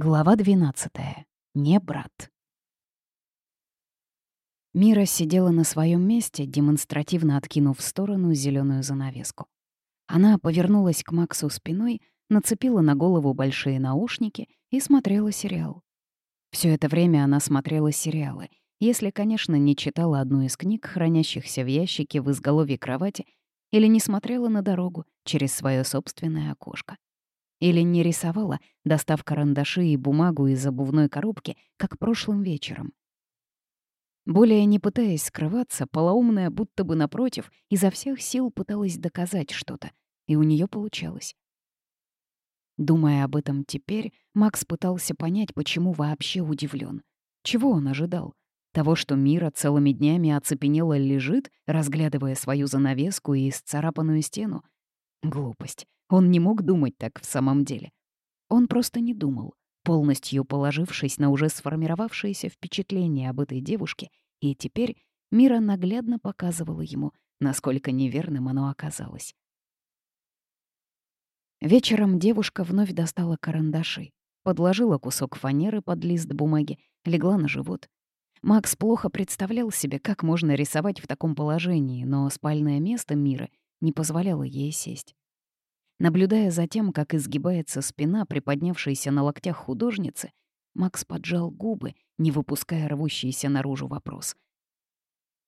Глава 12. Не брат. Мира сидела на своем месте, демонстративно откинув в сторону зеленую занавеску. Она повернулась к Максу спиной, нацепила на голову большие наушники и смотрела сериал. Все это время она смотрела сериалы, если, конечно, не читала одну из книг, хранящихся в ящике в изголовье кровати, или не смотрела на дорогу через свое собственное окошко. Или не рисовала, достав карандаши и бумагу из обувной коробки, как прошлым вечером. Более не пытаясь скрываться, полоумная, будто бы напротив, изо всех сил пыталась доказать что-то, и у нее получалось. Думая об этом теперь, Макс пытался понять, почему вообще удивлен. Чего он ожидал? Того, что Мира целыми днями оцепенела лежит, разглядывая свою занавеску и исцарапанную стену? Глупость. Он не мог думать так в самом деле. Он просто не думал, полностью положившись на уже сформировавшееся впечатление об этой девушке, и теперь Мира наглядно показывала ему, насколько неверным оно оказалось. Вечером девушка вновь достала карандаши, подложила кусок фанеры под лист бумаги, легла на живот. Макс плохо представлял себе, как можно рисовать в таком положении, но спальное место Мира не позволяло ей сесть. Наблюдая за тем, как изгибается спина приподнявшейся на локтях художницы, Макс поджал губы, не выпуская рвущийся наружу вопрос.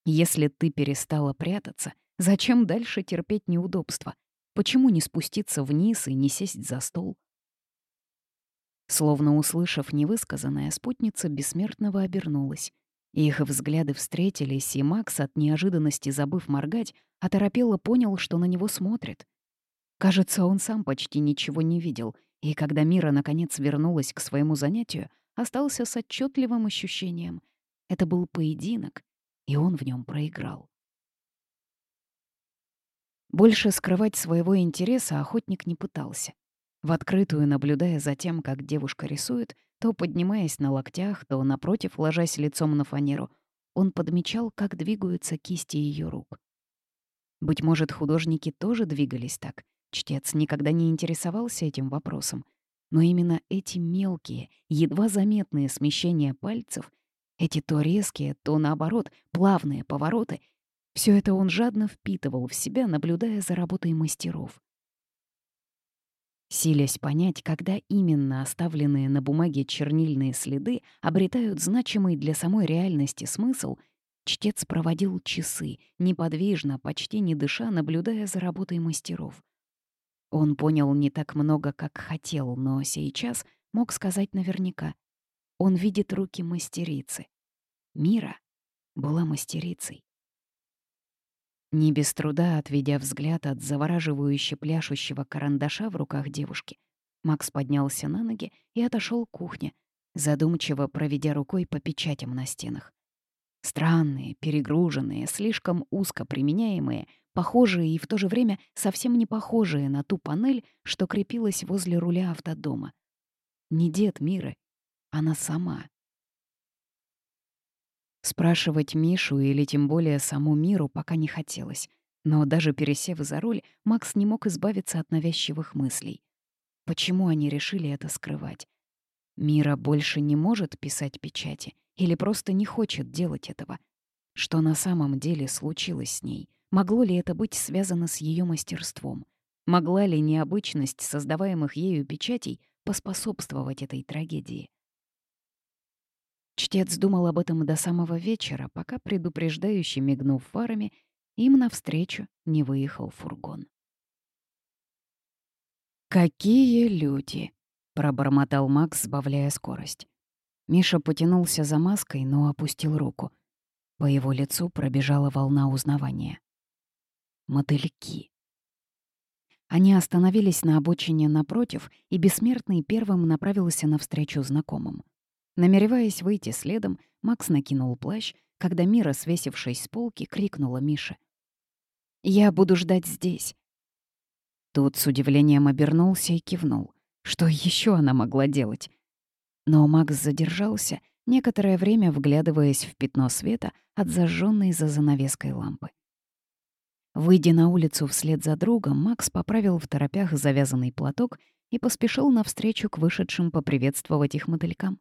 «Если ты перестала прятаться, зачем дальше терпеть неудобства? Почему не спуститься вниз и не сесть за стол?» Словно услышав невысказанное, спутница бессмертного обернулась. Их взгляды встретились, и Макс, от неожиданности забыв моргать, оторопело понял, что на него смотрят. Кажется, он сам почти ничего не видел, и когда Мира наконец вернулась к своему занятию, остался с отчетливым ощущением. Это был поединок, и он в нем проиграл. Больше скрывать своего интереса охотник не пытался. В открытую, наблюдая за тем, как девушка рисует, то поднимаясь на локтях, то напротив, ложась лицом на фанеру, он подмечал, как двигаются кисти ее рук. Быть может, художники тоже двигались так, Чтец никогда не интересовался этим вопросом, но именно эти мелкие, едва заметные смещения пальцев, эти то резкие, то наоборот, плавные повороты, все это он жадно впитывал в себя, наблюдая за работой мастеров. Силясь понять, когда именно оставленные на бумаге чернильные следы обретают значимый для самой реальности смысл, чтец проводил часы, неподвижно, почти не дыша, наблюдая за работой мастеров. Он понял не так много, как хотел, но сейчас мог сказать наверняка. Он видит руки мастерицы. Мира была мастерицей. Не без труда, отведя взгляд от завораживающе пляшущего карандаша в руках девушки, Макс поднялся на ноги и отошел к кухне, задумчиво проведя рукой по печатям на стенах. Странные, перегруженные, слишком узко применяемые — похожие и в то же время совсем не похожие на ту панель, что крепилась возле руля автодома. Не дед Миры, она сама. Спрашивать Мишу или тем более саму Миру пока не хотелось, но даже пересев за руль, Макс не мог избавиться от навязчивых мыслей. Почему они решили это скрывать? Мира больше не может писать печати или просто не хочет делать этого? Что на самом деле случилось с ней — Могло ли это быть связано с ее мастерством? Могла ли необычность создаваемых ею печатей поспособствовать этой трагедии? Чтец думал об этом до самого вечера, пока, предупреждающе мигнув фарами, им навстречу не выехал фургон. «Какие люди!» — пробормотал Макс, сбавляя скорость. Миша потянулся за маской, но опустил руку. По его лицу пробежала волна узнавания мотыльки. Они остановились на обочине напротив, и Бессмертный первым направился навстречу знакомым. Намереваясь выйти следом, Макс накинул плащ, когда Мира, свесившись с полки, крикнула Мише. «Я буду ждать здесь». Тут с удивлением обернулся и кивнул. Что еще она могла делать? Но Макс задержался, некоторое время вглядываясь в пятно света от зажженной за занавеской лампы. Выйдя на улицу вслед за другом, Макс поправил в торопях завязанный платок и поспешил навстречу к вышедшим поприветствовать их мотылькам.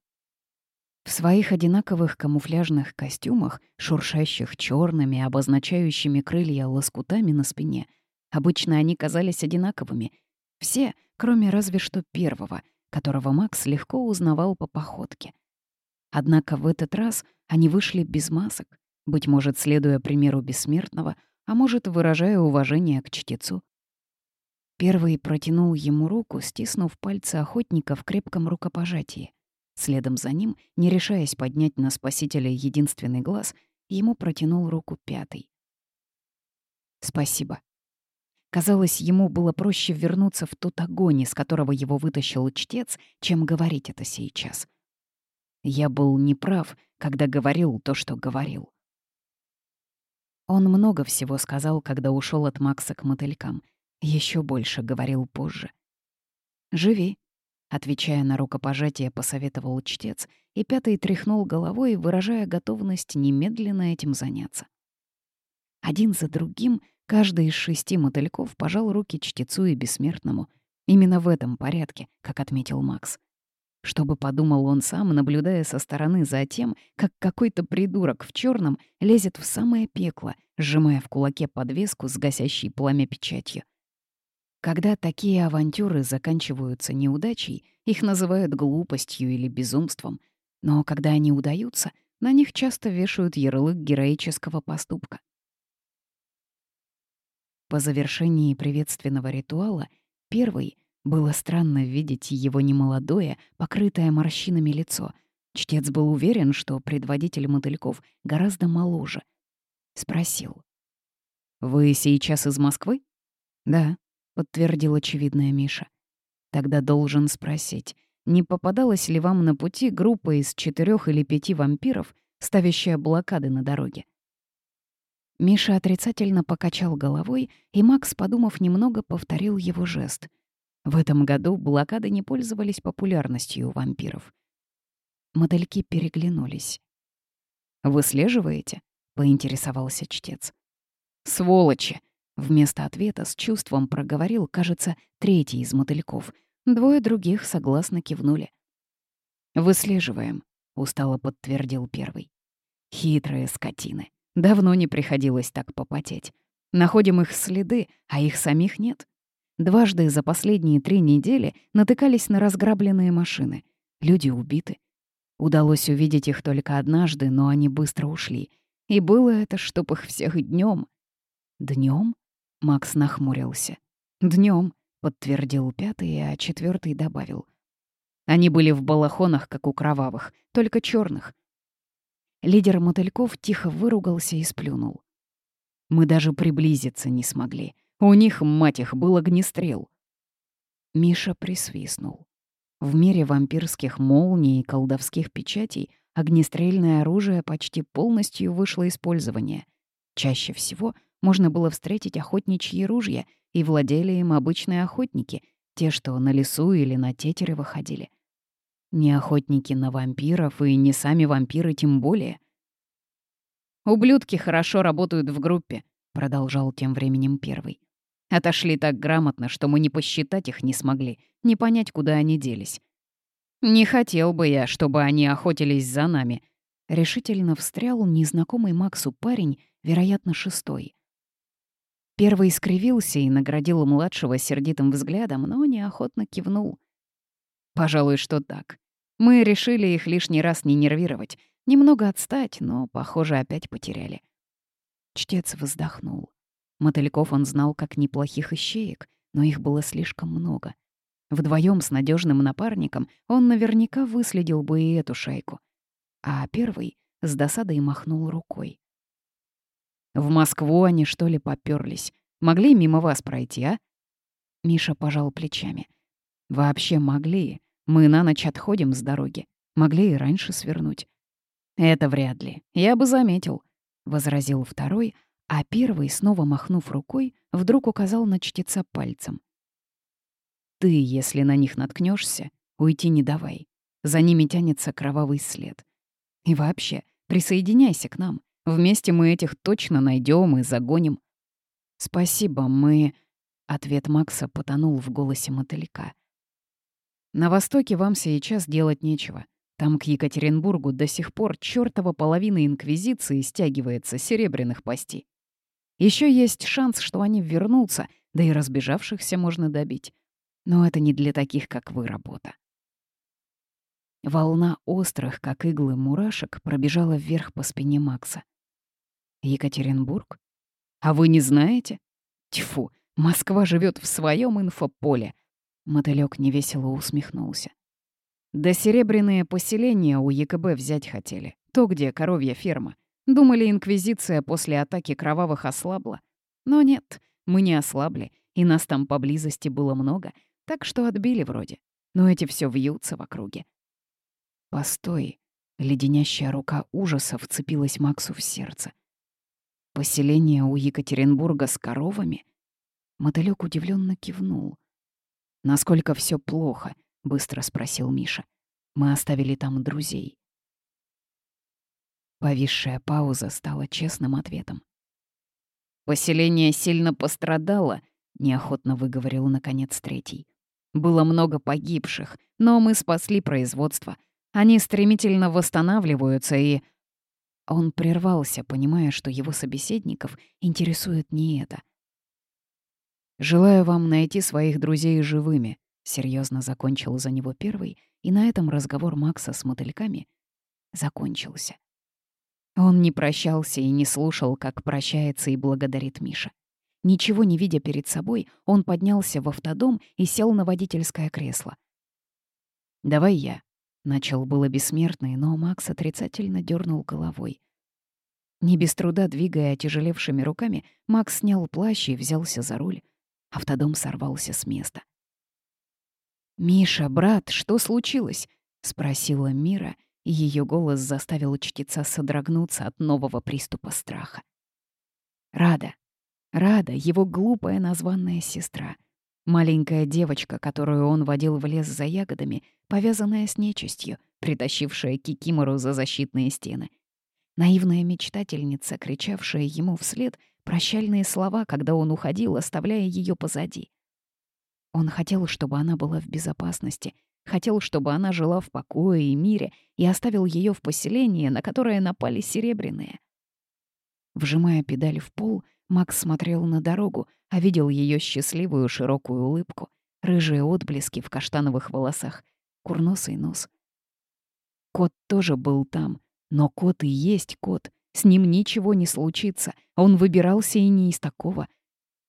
В своих одинаковых камуфляжных костюмах, шуршащих черными, обозначающими крылья лоскутами на спине, обычно они казались одинаковыми. Все, кроме разве что первого, которого Макс легко узнавал по походке. Однако в этот раз они вышли без масок, быть может, следуя примеру бессмертного, а может, выражая уважение к чтецу. Первый протянул ему руку, стиснув пальцы охотника в крепком рукопожатии. Следом за ним, не решаясь поднять на спасителя единственный глаз, ему протянул руку пятый. «Спасибо». Казалось, ему было проще вернуться в тот огонь, из которого его вытащил чтец, чем говорить это сейчас — я был неправ, когда говорил то, что говорил. Он много всего сказал, когда ушел от Макса к мотылькам. Еще больше говорил позже. «Живи», — отвечая на рукопожатие, посоветовал чтец, и пятый тряхнул головой, выражая готовность немедленно этим заняться. Один за другим каждый из шести мотыльков пожал руки чтецу и бессмертному. Именно в этом порядке, как отметил Макс. Что бы подумал он сам, наблюдая со стороны за тем, как какой-то придурок в черном лезет в самое пекло, сжимая в кулаке подвеску с гасящей пламя печатью. Когда такие авантюры заканчиваются неудачей, их называют глупостью или безумством. Но когда они удаются, на них часто вешают ярлык героического поступка. По завершении приветственного ритуала первый — было странно видеть его немолодое, покрытое морщинами лицо. Чтец был уверен, что предводитель мотыльков гораздо моложе. Спросил. «Вы сейчас из Москвы?» «Да», — подтвердил очевидная Миша. «Тогда должен спросить, не попадалась ли вам на пути группа из четырех или пяти вампиров, ставящая блокады на дороге?» Миша отрицательно покачал головой, и Макс, подумав немного, повторил его жест — в этом году блокады не пользовались популярностью у вампиров. Модельки переглянулись. «Выслеживаете?» — поинтересовался чтец. «Сволочи!» — вместо ответа с чувством проговорил, кажется, третий из мотыльков. Двое других согласно кивнули. «Выслеживаем», — устало подтвердил первый. «Хитрые скотины. Давно не приходилось так попотеть. Находим их следы, а их самих нет. Дважды за последние три недели натыкались на разграбленные машины. Люди убиты. Удалось увидеть их только однажды, но они быстро ушли. И было это, чтоб их всех днем. Днем? Макс нахмурился. Днем, подтвердил пятый, а четвертый добавил. Они были в балахонах, как у кровавых, только черных. Лидер мотыльков тихо выругался и сплюнул. Мы даже приблизиться не смогли. У них, мать их, был огнестрел. Миша присвистнул. В мире вампирских молний и колдовских печатей огнестрельное оружие почти полностью вышло из пользования. Чаще всего можно было встретить охотничьи ружья, и владели им обычные охотники, те, что на лесу или на тетере выходили. Не охотники на вампиров и не сами вампиры тем более. «Ублюдки хорошо работают в группе», — продолжал тем временем первый. Отошли так грамотно, что мы не посчитать их не смогли, не понять, куда они делись. Не хотел бы я, чтобы они охотились за нами. Решительно встрял незнакомый Максу парень, вероятно, шестой. Первый искривился и наградил младшего сердитым взглядом, но неохотно кивнул. Пожалуй, что так. Мы решили их лишний раз не нервировать. Немного отстать, но, похоже, опять потеряли. Чтец вздохнул. Мотыльков он знал как неплохих ищеек, но их было слишком много. Вдвоем с надежным напарником он наверняка выследил бы и эту шайку. А первый с досадой махнул рукой. «В Москву они, что ли, попёрлись? Могли мимо вас пройти, а?» Миша пожал плечами. «Вообще могли. Мы на ночь отходим с дороги. Могли и раньше свернуть». «Это вряд ли. Я бы заметил», — возразил второй, — а первый, снова махнув рукой, вдруг указал на чтеца пальцем. «Ты, если на них наткнешься, уйти не давай. За ними тянется кровавый след. И вообще, присоединяйся к нам. Вместе мы этих точно найдем и загоним». «Спасибо, мы...» Ответ Макса потонул в голосе мотылька. На востоке вам сейчас делать нечего. Там к Екатеринбургу до сих пор чёртова половина инквизиции стягивается серебряных постей. Еще есть шанс, что они вернутся, да и разбежавшихся можно добить. Но это не для таких, как вы, работа. Волна острых, как иглы мурашек, пробежала вверх по спине Макса. Екатеринбург? А вы не знаете? Тьфу, Москва живет в своем инфополе. Мотылёк невесело усмехнулся. Да серебряные поселения у ЕКБ взять хотели. То, где коровья ферма. Думали, инквизиция после атаки кровавых ослабла. Но нет, мы не ослабли, и нас там поблизости было много, так что отбили вроде. Но эти все вьются в округе. Постой. Леденящая рука ужаса вцепилась Максу в сердце. Поселение у Екатеринбурга с коровами? Мотылёк удивленно кивнул. «Насколько все плохо?» — быстро спросил Миша. «Мы оставили там друзей». Повисшая пауза стала честным ответом. «Поселение сильно пострадало», — неохотно выговорил наконец третий. «Было много погибших, но мы спасли производство. Они стремительно восстанавливаются и...» Он прервался, понимая, что его собеседников интересует не это. «Желаю вам найти своих друзей живыми», — серьезно закончил за него первый, и на этом разговор Макса с мотыльками закончился. Он не прощался и не слушал, как прощается и благодарит Миша. Ничего не видя перед собой, он поднялся в автодом и сел на водительское кресло. «Давай я», Начал было бессмертный, но Макс отрицательно дернул головой. Не без труда двигая отяжелевшими руками, Макс снял плащ и взялся за руль. Автодом сорвался с места. «Миша, брат, что случилось?» — спросила Мира, ее голос заставил чтеца содрогнуться от нового приступа страха. Рада. Рада, его глупая названная сестра — Маленькая девочка, которую он водил в лес за ягодами, повязанная с нечистью, притащившая Кикимору за защитные стены. Наивная мечтательница, кричавшая ему вслед прощальные слова, когда он уходил, оставляя ее позади. Он хотел, чтобы она была в безопасности, хотел, чтобы она жила в покое и мире, и оставил ее в поселении, на которое напали серебряные. Вжимая педаль в пол, Макс смотрел на дорогу, а видел ее счастливую широкую улыбку, рыжие отблески в каштановых волосах, курносый нос. Кот тоже был там, но кот и есть кот. С ним ничего не случится, он выбирался и не из такого.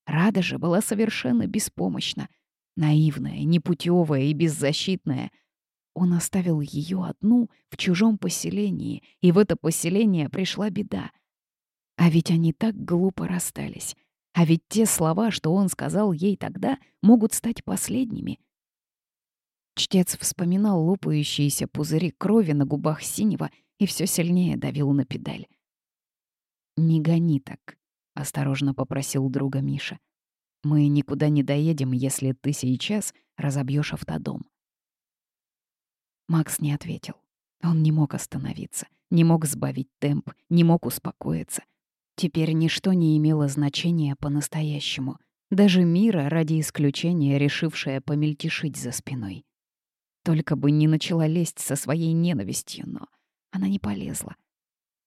Рада же была совершенно беспомощна, наивная, непутевая и беззащитная. Он оставил ее одну в чужом поселении, и в это поселение пришла беда — а ведь они так глупо расстались. А ведь те слова, что он сказал ей тогда, могут стать последними. Чтец вспоминал лопающиеся пузыри крови на губах синего и все сильнее давил на педаль. «Не гони так», — осторожно попросил друга Миша. «Мы никуда не доедем, если ты сейчас разобьешь автодом». Макс не ответил. Он не мог остановиться, не мог сбавить темп, не мог успокоиться. Теперь ничто не имело значения по-настоящему. Даже Мира, ради исключения, решившая помельтешить за спиной. Только бы не начала лезть со своей ненавистью, но она не полезла.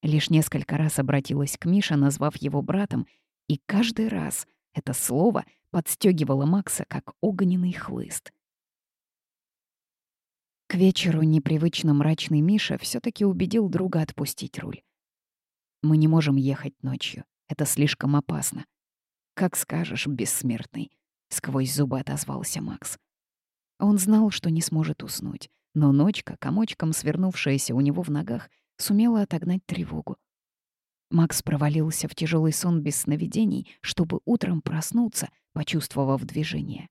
Лишь несколько раз обратилась к Мише, назвав его братом, и каждый раз это слово подстегивало Макса, как огненный хлыст. К вечеру непривычно мрачный Миша все таки убедил друга отпустить руль. Мы не можем ехать ночью. Это слишком опасно. Как скажешь, бессмертный, сквозь зубы отозвался Макс. Он знал, что не сможет уснуть, но ночка, комочком свернувшаяся у него в ногах, сумела отогнать тревогу. Макс провалился в тяжелый сон без сновидений, чтобы утром проснуться, почувствовав движение.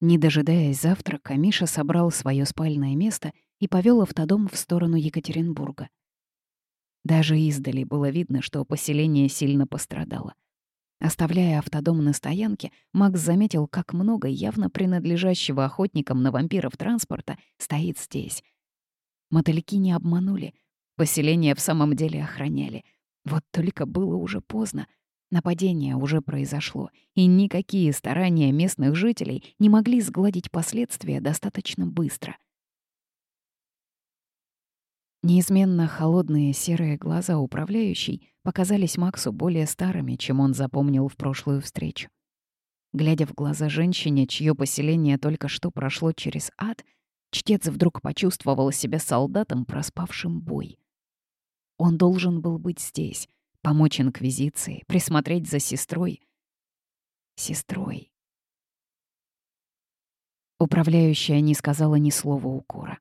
Не дожидаясь завтрака, Миша собрал свое спальное место и повел автодом в сторону Екатеринбурга. Даже издали было видно, что поселение сильно пострадало. Оставляя автодом на стоянке, Макс заметил, как много явно принадлежащего охотникам на вампиров транспорта стоит здесь. Мотыльки не обманули. Поселение в самом деле охраняли. Вот только было уже поздно. Нападение уже произошло, и никакие старания местных жителей не могли сгладить последствия достаточно быстро. Неизменно холодные серые глаза управляющей показались Максу более старыми, чем он запомнил в прошлую встречу. Глядя в глаза женщине, чье поселение только что прошло через ад, чтец вдруг почувствовал себя солдатом, проспавшим бой. Он должен был быть здесь, помочь Инквизиции, присмотреть за сестрой. Сестрой. Управляющая не сказала ни слова укора.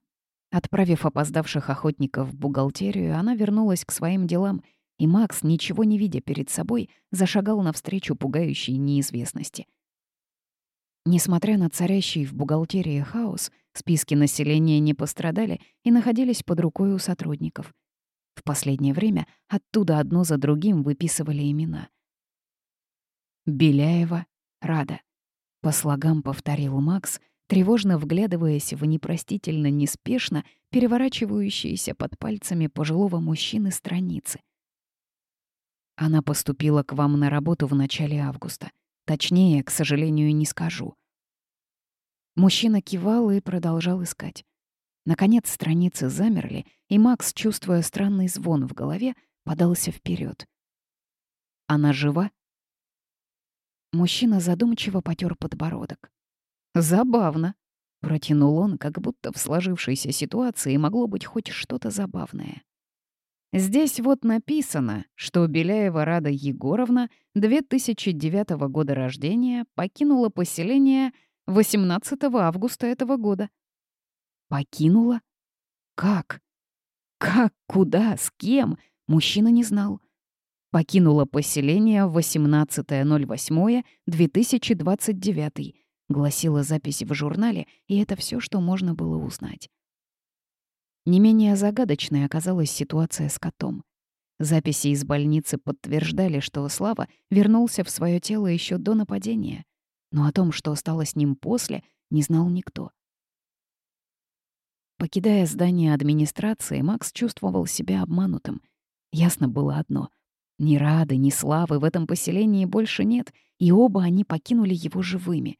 Отправив опоздавших охотников в бухгалтерию, она вернулась к своим делам, и Макс, ничего не видя перед собой, зашагал навстречу пугающей неизвестности. Несмотря на царящий в бухгалтерии хаос, списки населения не пострадали и находились под рукой у сотрудников. В последнее время оттуда одно за другим выписывали имена. «Беляева, Рада», — по слогам повторил Макс, тревожно вглядываясь в непростительно неспешно переворачивающиеся под пальцами пожилого мужчины страницы. Она поступила к вам на работу в начале августа. Точнее, к сожалению, не скажу. Мужчина кивал и продолжал искать. Наконец страницы замерли, и Макс, чувствуя странный звон в голове, подался вперед. «Она жива?» Мужчина задумчиво потер подбородок. «Забавно», — протянул он, как будто в сложившейся ситуации могло быть хоть что-то забавное. Здесь вот написано, что Беляева Рада Егоровна 2009 года рождения покинула поселение 18 августа этого года. Покинула? Как? Как, куда, с кем? Мужчина не знал. Покинула поселение в 18.08.2029, гласила запись в журнале, и это все, что можно было узнать. Не менее загадочной оказалась ситуация с котом. Записи из больницы подтверждали, что Слава вернулся в свое тело еще до нападения, но о том, что стало с ним после, не знал никто. Покидая здание администрации, Макс чувствовал себя обманутым. Ясно было одно — ни Рады, ни Славы в этом поселении больше нет, и оба они покинули его живыми.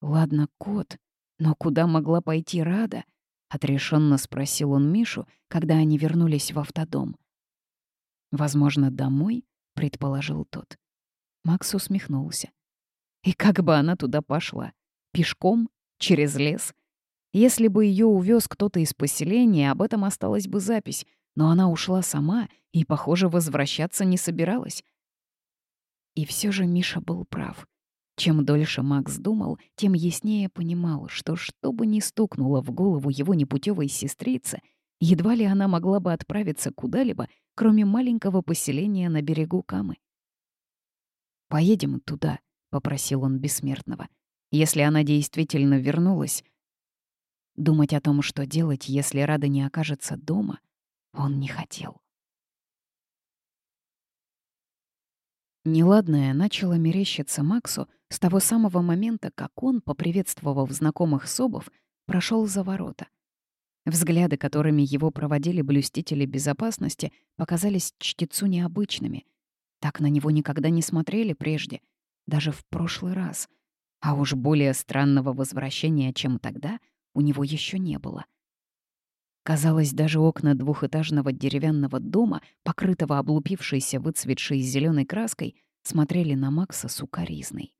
«Ладно, кот, но куда могла пойти Рада?» — отрешенно спросил он Мишу, когда они вернулись в автодом. «Возможно, домой?» — предположил тот. Макс усмехнулся. «И как бы она туда пошла? Пешком? Через лес? Если бы ее увез кто-то из поселения, об этом осталась бы запись, но она ушла сама и, похоже, возвращаться не собиралась. И все же Миша был прав. Чем дольше Макс думал, тем яснее понимал, что что бы ни стукнуло в голову его непутевой сестрице, едва ли она могла бы отправиться куда-либо, кроме маленького поселения на берегу Камы. «Поедем туда», — попросил он бессмертного. «Если она действительно вернулась, Думать о том, что делать, если Рада не окажется дома, он не хотел. Неладное начало мерещиться Максу с того самого момента, как он, поприветствовав знакомых собов, прошел за ворота. Взгляды, которыми его проводили блюстители безопасности, показались чтецу необычными. Так на него никогда не смотрели прежде, даже в прошлый раз. А уж более странного возвращения, чем тогда, у него еще не было. Казалось, даже окна двухэтажного деревянного дома, покрытого облупившейся, выцветшей зеленой краской, смотрели на Макса сукоризной.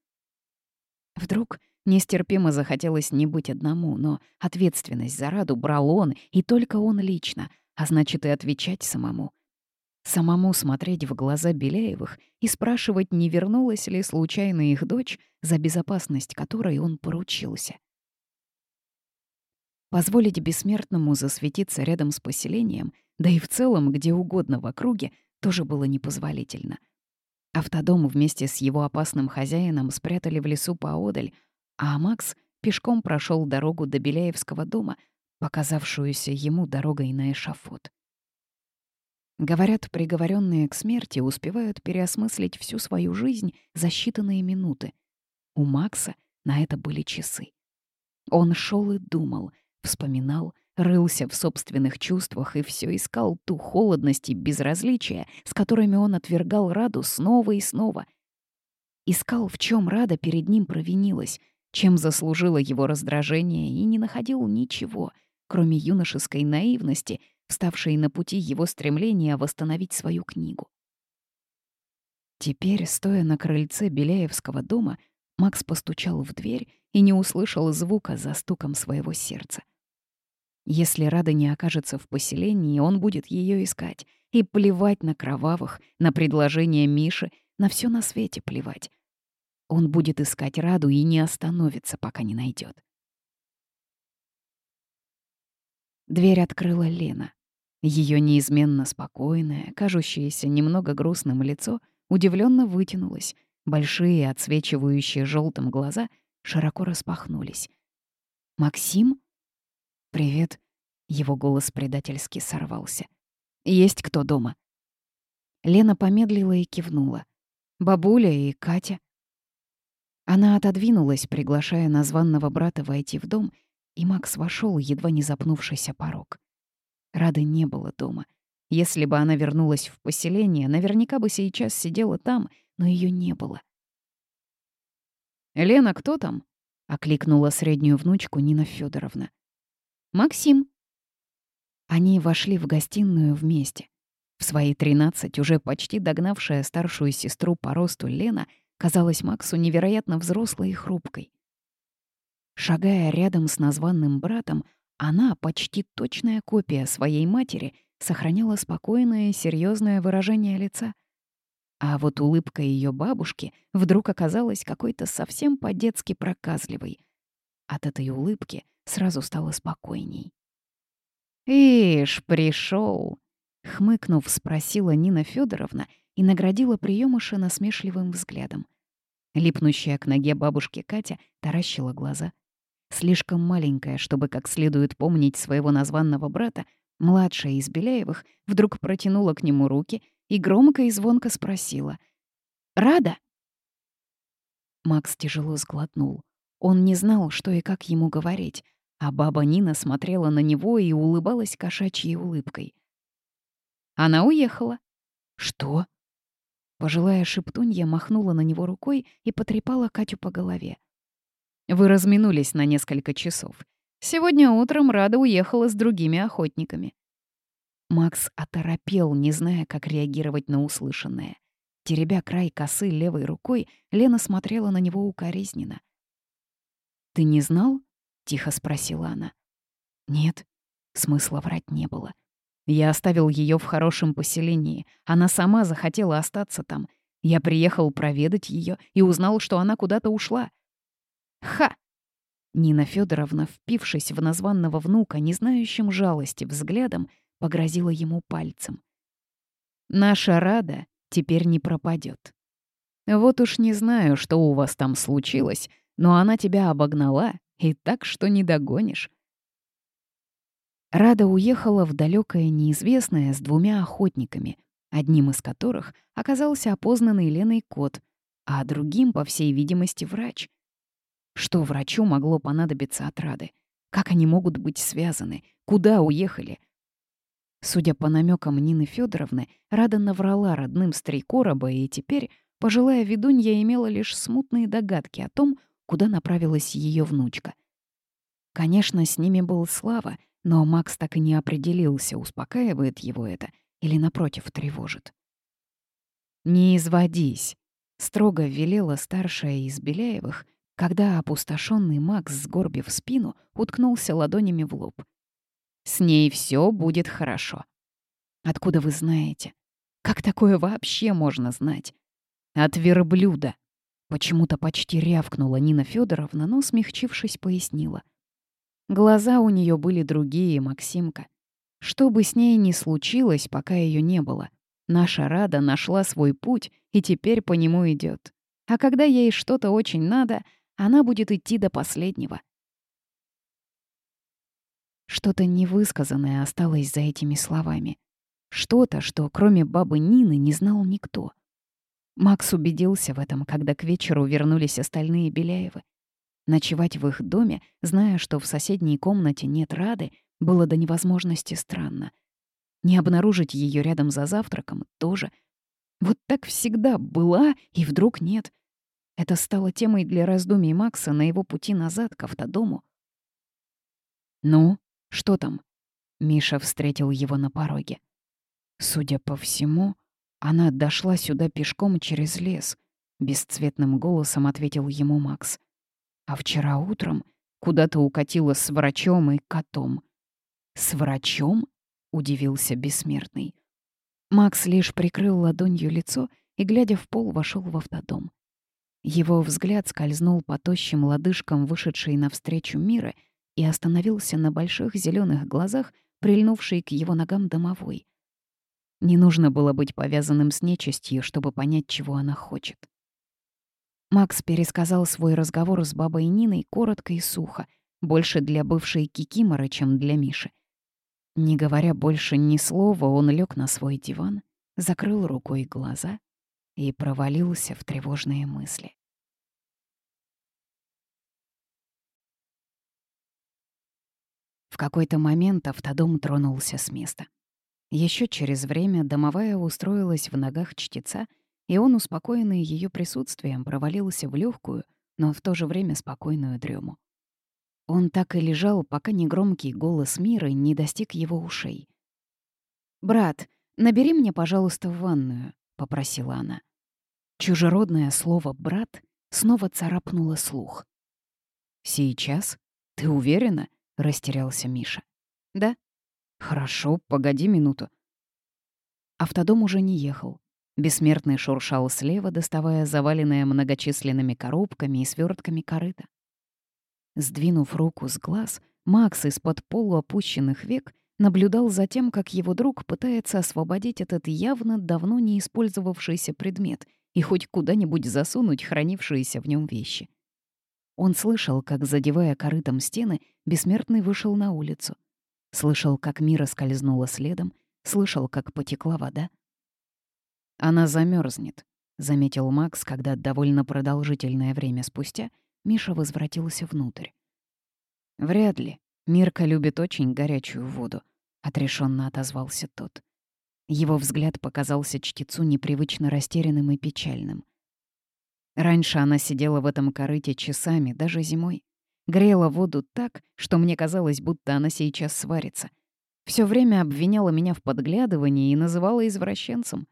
Вдруг нестерпимо захотелось не быть одному, но ответственность за Раду брал он, и только он лично, а значит и отвечать самому. Самому смотреть в глаза Беляевых и спрашивать, не вернулась ли случайно их дочь, за безопасность которой он поручился. Позволить бессмертному засветиться рядом с поселением, да и в целом где угодно в округе, тоже было непозволительно. Автодом вместе с его опасным хозяином спрятали в лесу поодаль, а Макс пешком прошел дорогу до Беляевского дома, показавшуюся ему дорогой на эшафот. Говорят, приговоренные к смерти успевают переосмыслить всю свою жизнь за считанные минуты. У Макса на это были часы. Он шел и думал, вспоминал, рылся в собственных чувствах и все искал ту холодность и безразличие, с которыми он отвергал Раду снова и снова. Искал, в чем Рада перед ним провинилась, чем заслужила его раздражение, и не находил ничего, кроме юношеской наивности, вставшей на пути его стремления восстановить свою книгу. Теперь, стоя на крыльце Беляевского дома, Макс постучал в дверь и не услышал звука за стуком своего сердца. Если Рада не окажется в поселении, он будет ее искать. И плевать на кровавых, на предложение Миши, на все на свете плевать. Он будет искать Раду и не остановится, пока не найдет. Дверь открыла Лена. Ее неизменно спокойное, кажущееся немного грустным лицо удивленно вытянулось. Большие, отсвечивающие желтым глаза широко распахнулись. «Максим?» «Привет». Его голос предательски сорвался. «Есть кто дома?» Лена помедлила и кивнула. «Бабуля и Катя». Она отодвинулась, приглашая названного брата войти в дом, и Макс вошел, едва не запнувшись о порог. Рады не было дома. Если бы она вернулась в поселение, наверняка бы сейчас сидела там, но ее не было. «Лена, кто там?» — окликнула среднюю внучку Нина Федоровна. «Максим». Они вошли в гостиную вместе. В свои тринадцать, уже почти догнавшая старшую сестру по росту Лена, казалась Максу невероятно взрослой и хрупкой. Шагая рядом с названным братом, она, почти точная копия своей матери, сохраняла спокойное и серьезное выражение лица. А вот улыбка ее бабушки вдруг оказалась какой-то совсем по-детски проказливой. От этой улыбки сразу стало спокойней. «Ишь, пришел! хмыкнув, спросила Нина Федоровна и наградила приемыша насмешливым взглядом. Липнущая к ноге бабушки Катя таращила глаза. Слишком маленькая, чтобы как следует помнить своего названного брата, младшая из Беляевых вдруг протянула к нему руки и громко и звонко спросила. «Рада?» Макс тяжело сглотнул. Он не знал, что и как ему говорить, а баба Нина смотрела на него и улыбалась кошачьей улыбкой. Она уехала. «Что?» Пожилая шептунья махнула на него рукой и потрепала Катю по голове. «Вы разминулись на несколько часов. Сегодня утром Рада уехала с другими охотниками». Макс оторопел, не зная, как реагировать на услышанное. Теребя край косы левой рукой, Лена смотрела на него укоризненно. «Ты не знал?» — тихо спросила она. «Нет». Смысла врать не было. Я оставил ее в хорошем поселении. Она сама захотела остаться там. Я приехал проведать ее и узнал, что она куда-то ушла. Ха! Нина Федоровна, впившись в названного внука, не знающим жалости взглядом, погрозила ему пальцем. «Наша Рада теперь не пропадет. Вот уж не знаю, что у вас там случилось, но она тебя обогнала, и так, что не догонишь. Рада уехала в далекое неизвестное с двумя охотниками, одним из которых оказался опознанный Леной кот, а другим, по всей видимости, врач. Что врачу могло понадобиться от Рады? Как они могут быть связаны? Куда уехали? Судя по намекам Нины Федоровны, Рада наврала родным с три короба, и теперь пожилая ведунья имела лишь смутные догадки о том, куда направилась ее внучка. Конечно, с ними был Слава, но Макс так и не определился, успокаивает его это или, напротив, тревожит. «Не изводись», — строго велела старшая из Беляевых, когда опустошенный Макс, сгорбив спину, уткнулся ладонями в лоб. «С ней все будет хорошо». «Откуда вы знаете? Как такое вообще можно знать?» «От верблюда», Почему-то почти рявкнула Нина Федоровна, но, смягчившись, пояснила. Глаза у нее были другие, Максимка. Что бы с ней ни случилось, пока ее не было, наша Рада нашла свой путь и теперь по нему идет. А когда ей что-то очень надо, она будет идти до последнего. Что-то невысказанное осталось за этими словами. Что-то, что кроме бабы Нины не знал никто. Макс убедился в этом, когда к вечеру вернулись остальные Беляевы. Ночевать в их доме, зная, что в соседней комнате нет Рады, было до невозможности странно. Не обнаружить ее рядом за завтраком тоже. Вот так всегда была, и вдруг нет. Это стало темой для раздумий Макса на его пути назад к автодому. «Ну, что там?» Миша встретил его на пороге. Судя по всему, она дошла сюда пешком через лес, бесцветным голосом ответил ему Макс. А вчера утром куда-то укатила с врачом и котом. С врачом? удивился бессмертный. Макс лишь прикрыл ладонью лицо и, глядя в пол, вошел в автодом. Его взгляд скользнул по тощим лодыжкам вышедшей навстречу мира и остановился на больших зеленых глазах, прильнувшей к его ногам домовой. Не нужно было быть повязанным с нечистью, чтобы понять, чего она хочет. Макс пересказал свой разговор с бабой Ниной коротко и сухо, больше для бывшей Кикиморы, чем для Миши. Не говоря больше ни слова, он лег на свой диван, закрыл рукой глаза и провалился в тревожные мысли. В какой-то момент автодом тронулся с места. Еще через время домовая устроилась в ногах чтеца, и он, успокоенный ее присутствием, провалился в легкую, но в то же время спокойную дрему. Он так и лежал, пока негромкий голос мира не достиг его ушей. «Брат, набери мне, пожалуйста, в ванную», — попросила она. Чужеродное слово «брат» снова царапнуло слух. «Сейчас? Ты уверена?» — растерялся Миша. «Да», «Хорошо, погоди минуту». Автодом уже не ехал. Бессмертный шуршал слева, доставая заваленное многочисленными коробками и свертками корыта. Сдвинув руку с глаз, Макс из-под полуопущенных век наблюдал за тем, как его друг пытается освободить этот явно давно не использовавшийся предмет и хоть куда-нибудь засунуть хранившиеся в нем вещи. Он слышал, как, задевая корытом стены, бессмертный вышел на улицу — Слышал, как Мира скользнула следом, слышал, как потекла вода. «Она замерзнет, заметил Макс, когда довольно продолжительное время спустя Миша возвратился внутрь. «Вряд ли. Мирка любит очень горячую воду», — отрешенно отозвался тот. Его взгляд показался чтецу непривычно растерянным и печальным. Раньше она сидела в этом корыте часами, даже зимой. Грела воду так, что мне казалось, будто она сейчас сварится. Все время обвиняла меня в подглядывании и называла извращенцем.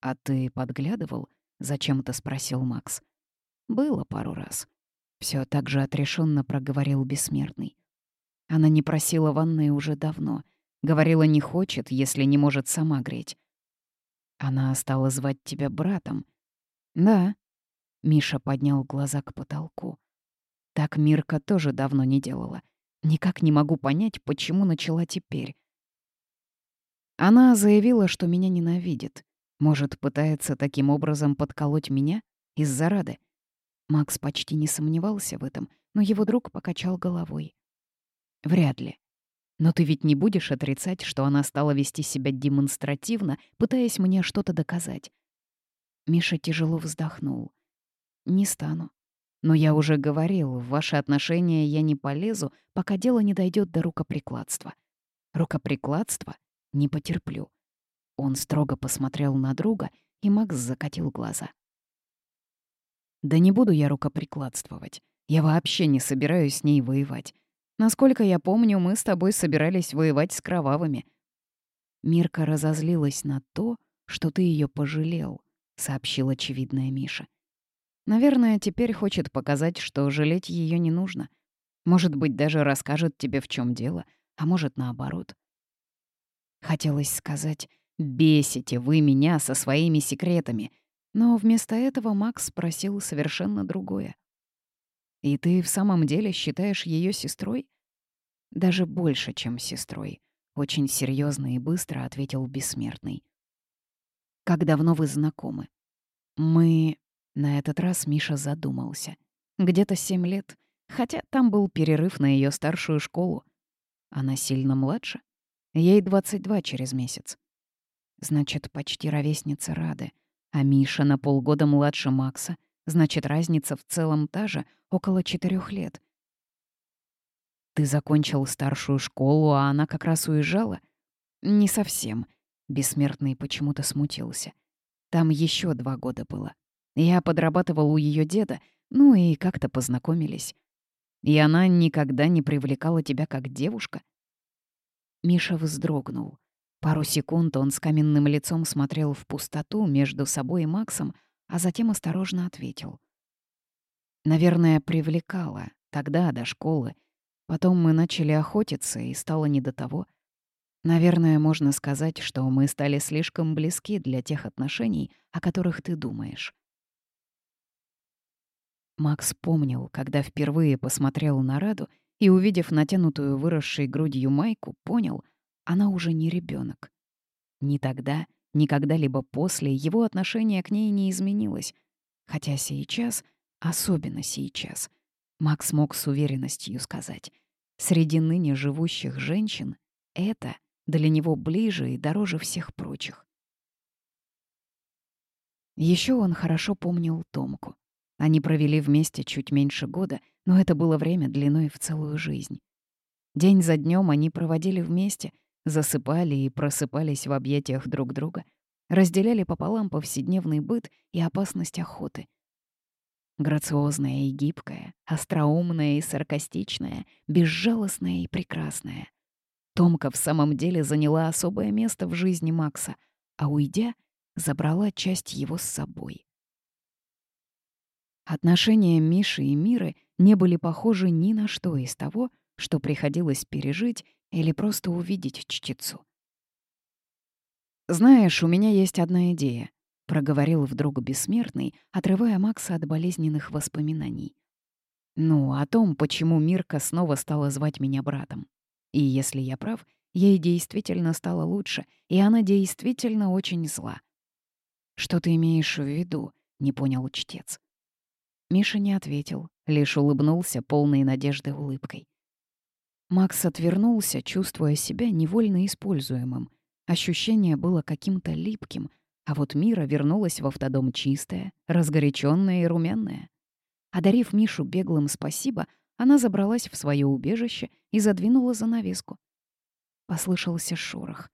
«А ты подглядывал?» — зачем-то спросил Макс. «Было пару раз». Все так же отрешенно проговорил бессмертный. Она не просила ванной уже давно. Говорила, не хочет, если не может сама греть. Она стала звать тебя братом. «Да». Миша поднял глаза к потолку. Так Мирка тоже давно не делала. Никак не могу понять, почему начала теперь. Она заявила, что меня ненавидит. Может, пытается таким образом подколоть меня из-за Рады. Макс почти не сомневался в этом, но его друг покачал головой. Вряд ли. Но ты ведь не будешь отрицать, что она стала вести себя демонстративно, пытаясь мне что-то доказать. Миша тяжело вздохнул. Не стану. Но я уже говорил, в ваши отношения я не полезу, пока дело не дойдет до рукоприкладства. Рукоприкладство не потерплю. Он строго посмотрел на друга, и Макс закатил глаза. «Да не буду я рукоприкладствовать. Я вообще не собираюсь с ней воевать. Насколько я помню, мы с тобой собирались воевать с кровавыми». Мирка разозлилась на то, что ты ее пожалел, сообщил очевидная Миша. Наверное, теперь хочет показать, что жалеть ее не нужно. Может быть, даже расскажет тебе, в чем дело, а может, наоборот. Хотелось сказать «бесите вы меня со своими секретами», но вместо этого Макс спросил совершенно другое. «И ты в самом деле считаешь ее сестрой?» «Даже больше, чем сестрой», — очень серьезно и быстро ответил Бессмертный. «Как давно вы знакомы?» «Мы...» На этот раз Миша задумался. Где-то семь лет, хотя там был перерыв на ее старшую школу. Она сильно младше. Ей 22 через месяц. Значит, почти ровесница Рады. А Миша на полгода младше Макса. Значит, разница в целом та же, около четырех лет. Ты закончил старшую школу, а она как раз уезжала? Не совсем. Бессмертный почему-то смутился. Там еще два года было. Я подрабатывал у ее деда, ну и как-то познакомились. И она никогда не привлекала тебя как девушка? Миша вздрогнул. Пару секунд он с каменным лицом смотрел в пустоту между собой и Максом, а затем осторожно ответил. «Наверное, привлекала. Тогда, до школы. Потом мы начали охотиться, и стало не до того. Наверное, можно сказать, что мы стали слишком близки для тех отношений, о которых ты думаешь». Макс помнил, когда впервые посмотрел на Раду и, увидев натянутую выросшей грудью майку, понял — она уже не ребенок. Ни тогда, ни когда-либо после его отношение к ней не изменилось. Хотя сейчас, особенно сейчас, Макс мог с уверенностью сказать, среди ныне живущих женщин это для него ближе и дороже всех прочих. Еще он хорошо помнил Томку. Они провели вместе чуть меньше года, но это было время длиной в целую жизнь. День за днем они проводили вместе, засыпали и просыпались в объятиях друг друга, разделяли пополам повседневный быт и опасность охоты. Грациозная и гибкая, остроумная и саркастичная, безжалостная и прекрасная. Томка в самом деле заняла особое место в жизни Макса, а уйдя, забрала часть его с собой. Отношения Миши и Миры не были похожи ни на что из того, что приходилось пережить или просто увидеть чтецу. «Знаешь, у меня есть одна идея», — проговорил вдруг бессмертный, отрывая Макса от болезненных воспоминаний. «Ну, о том, почему Мирка снова стала звать меня братом. И если я прав, ей действительно стало лучше, и она действительно очень зла». «Что ты имеешь в виду?» — не понял чтец. Миша не ответил, лишь улыбнулся полной надежды улыбкой. Макс отвернулся, чувствуя себя невольно используемым. Ощущение было каким-то липким, а вот Мира вернулась в автодом чистая, разгоряченная и румяная. Одарив Мишу беглым спасибо, она забралась в свое убежище и задвинула занавеску. Послышался шорох.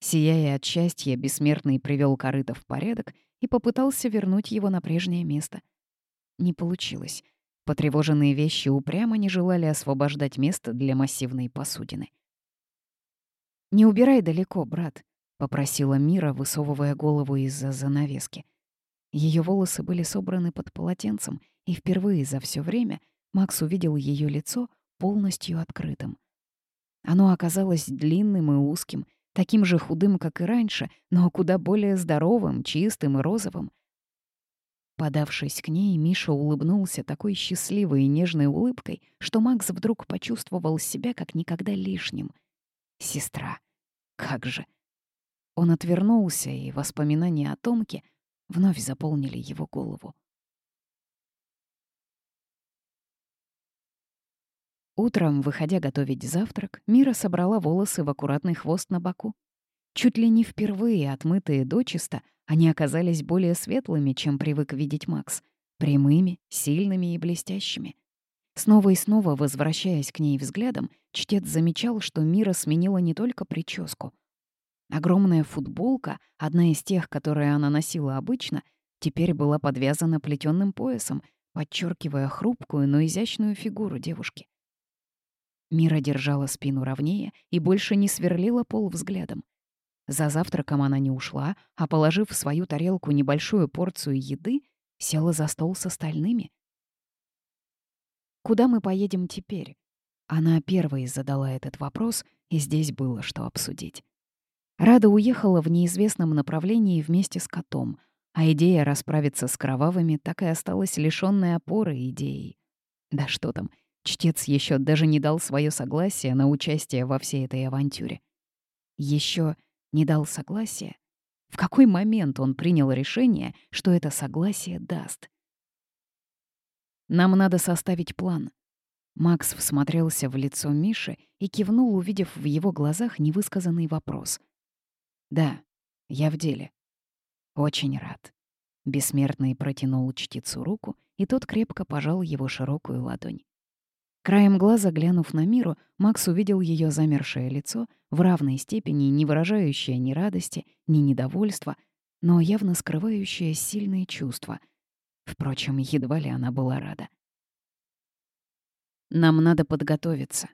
Сияя от счастья, бессмертный привел корыто в порядок и попытался вернуть его на прежнее место. Не получилось. Потревоженные вещи упрямо не желали освобождать место для массивной посудины. «Не убирай далеко, брат», — попросила Мира, высовывая голову из-за занавески. Ее волосы были собраны под полотенцем, и впервые за все время Макс увидел ее лицо полностью открытым. Оно оказалось длинным и узким, таким же худым, как и раньше, но куда более здоровым, чистым и розовым — Подавшись к ней, Миша улыбнулся такой счастливой и нежной улыбкой, что Макс вдруг почувствовал себя как никогда лишним. Сестра. Как же. Он отвернулся, и воспоминания о Томке вновь заполнили его голову. Утром, выходя готовить завтрак, Мира собрала волосы в аккуратный хвост на боку. Чуть ли не впервые отмытые дочисто, они оказались более светлыми, чем привык видеть Макс. Прямыми, сильными и блестящими. Снова и снова, возвращаясь к ней взглядом, чтец замечал, что Мира сменила не только прическу. Огромная футболка, одна из тех, которые она носила обычно, теперь была подвязана плетённым поясом, подчеркивая хрупкую, но изящную фигуру девушки. Мира держала спину ровнее и больше не сверлила пол взглядом. За завтраком она не ушла, а, положив в свою тарелку небольшую порцию еды, села за стол с остальными. «Куда мы поедем теперь?» Она первой задала этот вопрос, и здесь было что обсудить. Рада уехала в неизвестном направлении вместе с котом, а идея расправиться с кровавыми так и осталась лишённой опоры идеей. Да что там, чтец еще даже не дал свое согласие на участие во всей этой авантюре. Еще не дал согласия? В какой момент он принял решение, что это согласие даст? «Нам надо составить план». Макс всмотрелся в лицо Миши и кивнул, увидев в его глазах невысказанный вопрос. «Да, я в деле». «Очень рад». Бессмертный протянул чтецу руку, и тот крепко пожал его широкую ладонь. Краем глаза, глянув на миру, Макс увидел ее замершее лицо, в равной степени не выражающее ни радости, ни недовольства, но явно скрывающее сильные чувства. Впрочем, едва ли она была рада. «Нам надо подготовиться.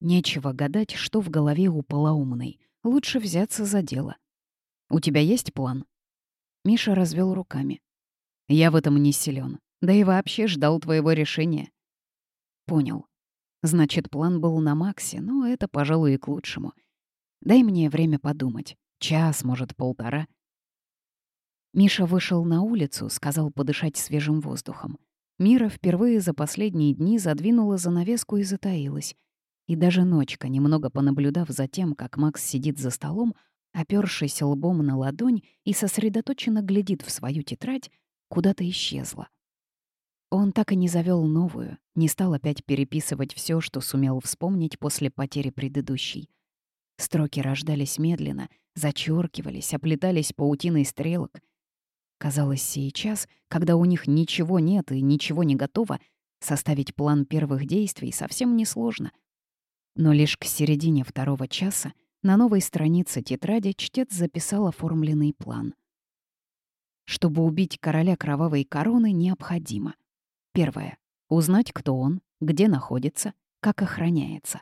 Нечего гадать, что в голове у полоумной. Лучше взяться за дело. У тебя есть план?» Миша развел руками. «Я в этом не силен. Да и вообще ждал твоего решения. Понял. Значит, план был на Максе, но это, пожалуй, и к лучшему. Дай мне время подумать. Час, может, полтора. Миша вышел на улицу, сказал подышать свежим воздухом. Мира впервые за последние дни задвинула занавеску и затаилась. И даже ночка, немного понаблюдав за тем, как Макс сидит за столом, опёршись лбом на ладонь и сосредоточенно глядит в свою тетрадь, куда-то исчезла. Он так и не завел новую, не стал опять переписывать все, что сумел вспомнить после потери предыдущей. Строки рождались медленно, зачеркивались, оплетались паутиной стрелок. Казалось, сейчас, когда у них ничего нет и ничего не готово, составить план первых действий совсем несложно. Но лишь к середине второго часа на новой странице тетради чтец записал оформленный план. Чтобы убить короля кровавой короны, необходимо Первое. Узнать, кто он, где находится, как охраняется.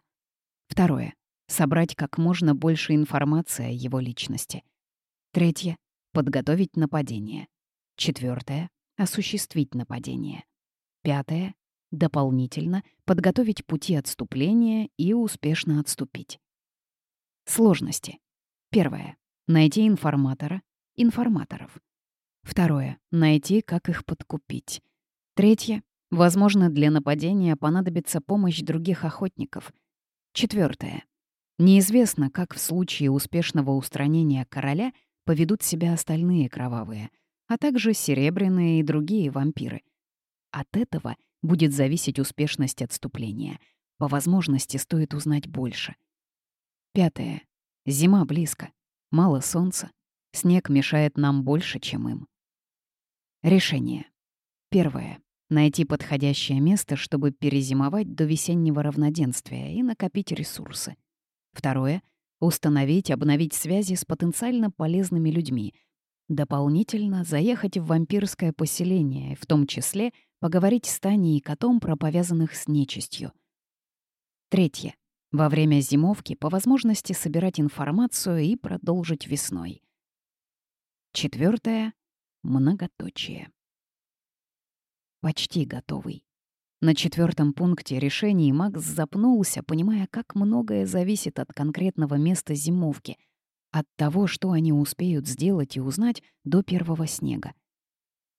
Второе. Собрать как можно больше информации о его личности. Третье. Подготовить нападение. Четвертое. Осуществить нападение. Пятое. Дополнительно подготовить пути отступления и успешно отступить. Сложности. Первое. Найти информатора, информаторов. Второе. Найти, как их подкупить. Третье. Возможно, для нападения понадобится помощь других охотников. Четвертое. Неизвестно, как в случае успешного устранения короля поведут себя остальные кровавые, а также серебряные и другие вампиры. От этого будет зависеть успешность отступления. По возможности стоит узнать больше. Пятое. Зима близко. Мало солнца. Снег мешает нам больше, чем им. Решение. Первое. Найти подходящее место, чтобы перезимовать до весеннего равноденствия и накопить ресурсы. Второе — установить, обновить связи с потенциально полезными людьми. Дополнительно заехать в вампирское поселение, в том числе поговорить с Таней и котом про повязанных с нечистью. Третье. Во время зимовки по возможности собирать информацию и продолжить весной. Четвертое — многоточие почти готовый. На четвертом пункте решений Макс запнулся, понимая, как многое зависит от конкретного места зимовки, от того, что они успеют сделать и узнать до первого снега.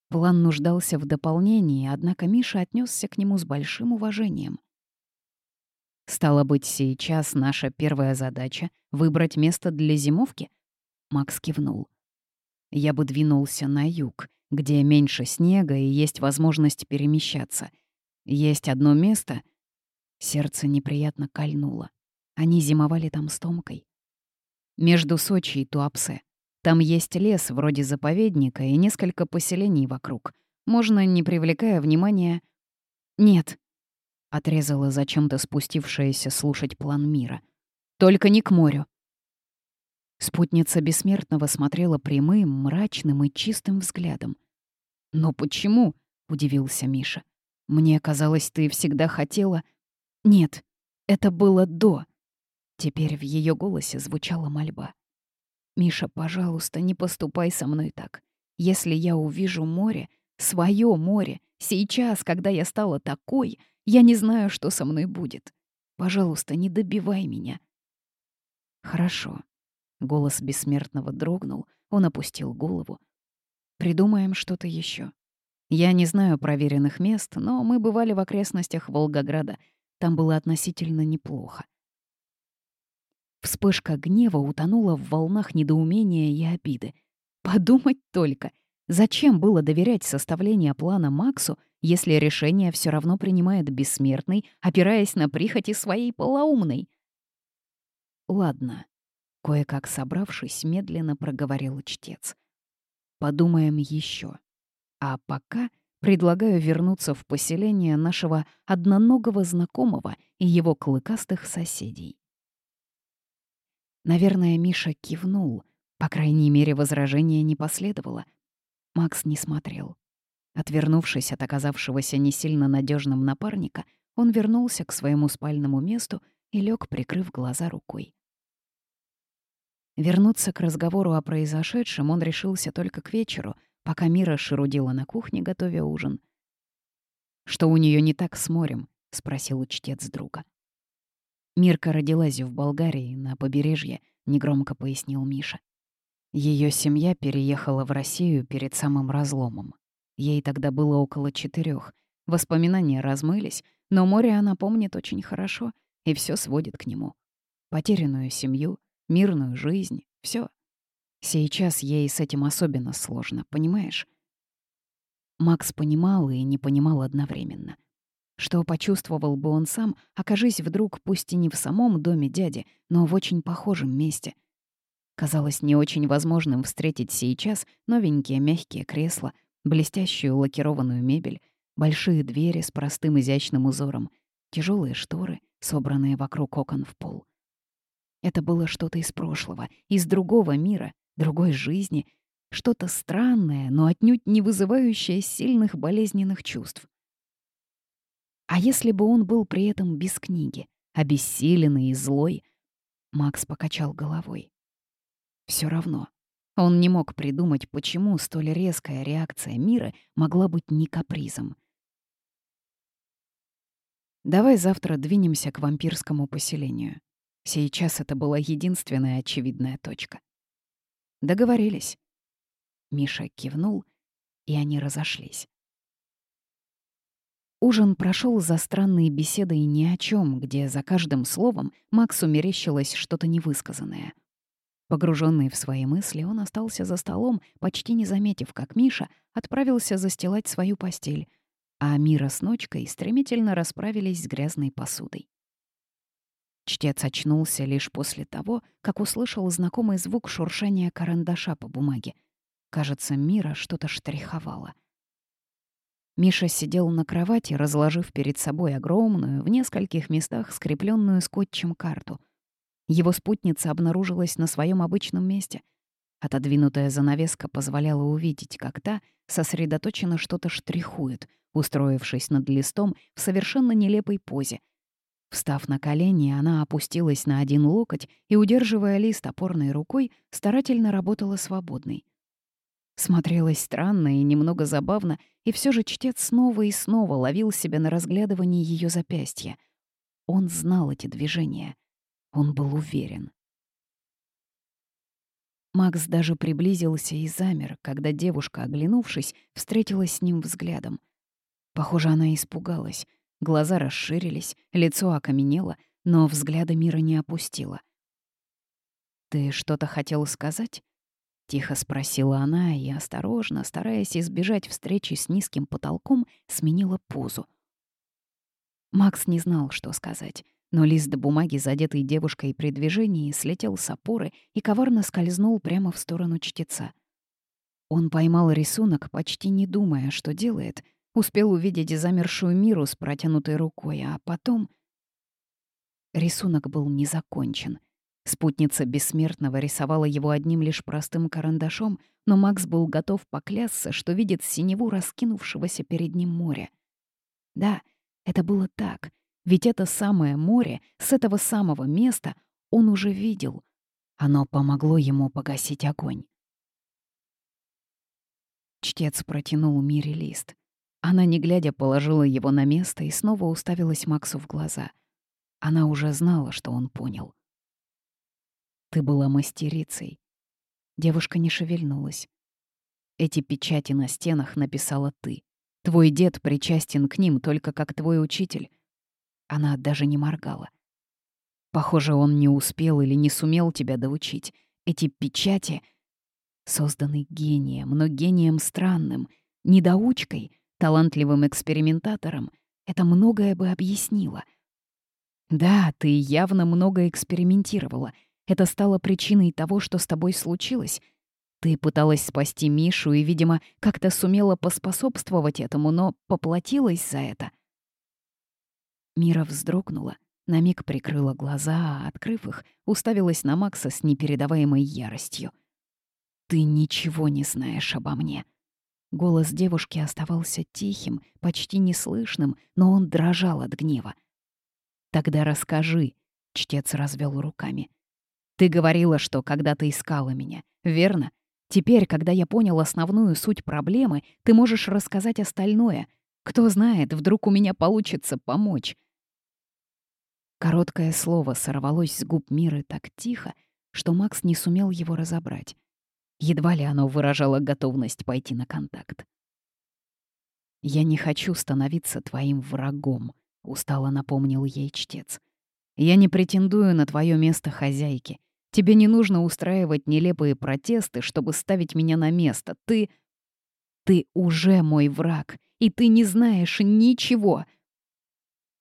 План нуждался в дополнении, однако Миша отнесся к нему с большим уважением. «Стало быть, сейчас наша первая задача — выбрать место для зимовки?» Макс кивнул. «Я бы двинулся на юг, где меньше снега и есть возможность перемещаться. Есть одно место... Сердце неприятно кольнуло. Они зимовали там с Томкой. Между Сочи и Туапсе. Там есть лес вроде заповедника и несколько поселений вокруг. Можно, не привлекая внимания... «Нет», — отрезала зачем-то спустившаяся слушать план мира. «Только не к морю. Спутница бессмертного смотрела прямым, мрачным и чистым взглядом. «Но почему?» — удивился Миша. «Мне казалось, ты всегда хотела...» «Нет, это было до...» Теперь в ее голосе звучала мольба. «Миша, пожалуйста, не поступай со мной так. Если я увижу море, свое море, сейчас, когда я стала такой, я не знаю, что со мной будет. Пожалуйста, не добивай меня». «Хорошо», Голос бессмертного дрогнул, он опустил голову. «Придумаем что-то еще. Я не знаю проверенных мест, но мы бывали в окрестностях Волгограда. Там было относительно неплохо. Вспышка гнева утонула в волнах недоумения и обиды. Подумать только, зачем было доверять составление плана Максу, если решение все равно принимает бессмертный, опираясь на прихоти своей полоумной? Ладно, Кое-как собравшись, медленно проговорил чтец. «Подумаем еще. А пока предлагаю вернуться в поселение нашего одноногого знакомого и его клыкастых соседей. Наверное, Миша кивнул. По крайней мере, возражения не последовало. Макс не смотрел. Отвернувшись от оказавшегося не сильно надежным напарника, он вернулся к своему спальному месту и лег, прикрыв глаза рукой. Вернуться к разговору о произошедшем он решился только к вечеру, пока Мира шерудила на кухне, готовя ужин. «Что у нее не так с морем?» — спросил чтец друга. «Мирка родилась в Болгарии, на побережье», — негромко пояснил Миша. Ее семья переехала в Россию перед самым разломом. Ей тогда было около четырех. Воспоминания размылись, но море она помнит очень хорошо, и все сводит к нему. Потерянную семью, мирную жизнь — все. Сейчас ей с этим особенно сложно, понимаешь? Макс понимал и не понимал одновременно. Что почувствовал бы он сам, окажись вдруг, пусть и не в самом доме дяди, но в очень похожем месте. Казалось не очень возможным встретить сейчас новенькие мягкие кресла, блестящую лакированную мебель, большие двери с простым изящным узором, тяжелые шторы, собранные вокруг окон в пол. Это было что-то из прошлого, из другого мира, другой жизни, что-то странное, но отнюдь не вызывающее сильных болезненных чувств. А если бы он был при этом без книги, обессиленный и злой? Макс покачал головой. Все равно. Он не мог придумать, почему столь резкая реакция мира могла быть не капризом. «Давай завтра двинемся к вампирскому поселению. Сейчас это была единственная очевидная точка». «Договорились». Миша кивнул, и они разошлись. Ужин прошел за странной беседой ни о чем, где за каждым словом Максу мерещилось что-то невысказанное. Погруженный в свои мысли, он остался за столом, почти не заметив, как Миша отправился застилать свою постель, а Мира с Ночкой стремительно расправились с грязной посудой. Чтец очнулся лишь после того, как услышал знакомый звук шуршания карандаша по бумаге. Кажется, Мира что-то штриховала. Миша сидел на кровати, разложив перед собой огромную, в нескольких местах скрепленную скотчем карту — его спутница обнаружилась на своем обычном месте. Отодвинутая занавеска позволяла увидеть, как та сосредоточенно что-то штрихует, устроившись над листом в совершенно нелепой позе. Встав на колени, она опустилась на один локоть и, удерживая лист опорной рукой, старательно работала свободной. Смотрелось странно и немного забавно, и все же чтец снова и снова ловил себя на разглядывании ее запястья. Он знал эти движения. Он был уверен. Макс даже приблизился и замер, когда девушка, оглянувшись, встретилась с ним взглядом. Похоже, она испугалась. Глаза расширились, лицо окаменело, но взгляда мира не опустила. «Ты что-то хотел сказать?» — тихо спросила она и, осторожно, стараясь избежать встречи с низким потолком, сменила позу. Макс не знал, что сказать но лист бумаги, задетый девушкой при движении, слетел с опоры и коварно скользнул прямо в сторону чтеца. Он поймал рисунок, почти не думая, что делает, успел увидеть замершую миру с протянутой рукой, а потом... Рисунок был не закончен. Спутница бессмертного рисовала его одним лишь простым карандашом, но Макс был готов поклясться, что видит синеву раскинувшегося перед ним моря. Да, это было так — ведь это самое море с этого самого места он уже видел. Оно помогло ему погасить огонь. Чтец протянул Мире лист. Она, не глядя, положила его на место и снова уставилась Максу в глаза. Она уже знала, что он понял. «Ты была мастерицей». Девушка не шевельнулась. «Эти печати на стенах написала ты. Твой дед причастен к ним только как твой учитель. Она даже не моргала. Похоже, он не успел или не сумел тебя доучить. Эти печати созданы гением, но гением странным, недоучкой, талантливым экспериментатором. Это многое бы объяснило. Да, ты явно много экспериментировала. Это стало причиной того, что с тобой случилось. Ты пыталась спасти Мишу и, видимо, как-то сумела поспособствовать этому, но поплатилась за это. Мира вздрогнула, на миг прикрыла глаза, а, открыв их, уставилась на Макса с непередаваемой яростью. «Ты ничего не знаешь обо мне». Голос девушки оставался тихим, почти неслышным, но он дрожал от гнева. «Тогда расскажи», — чтец развел руками. «Ты говорила, что когда ты искала меня, верно? Теперь, когда я понял основную суть проблемы, ты можешь рассказать остальное. Кто знает, вдруг у меня получится помочь. Короткое слово сорвалось с губ Миры так тихо, что Макс не сумел его разобрать. Едва ли оно выражало готовность пойти на контакт. «Я не хочу становиться твоим врагом», — устало напомнил ей чтец. «Я не претендую на твое место хозяйки. Тебе не нужно устраивать нелепые протесты, чтобы ставить меня на место. Ты... Ты уже мой враг, и ты не знаешь ничего.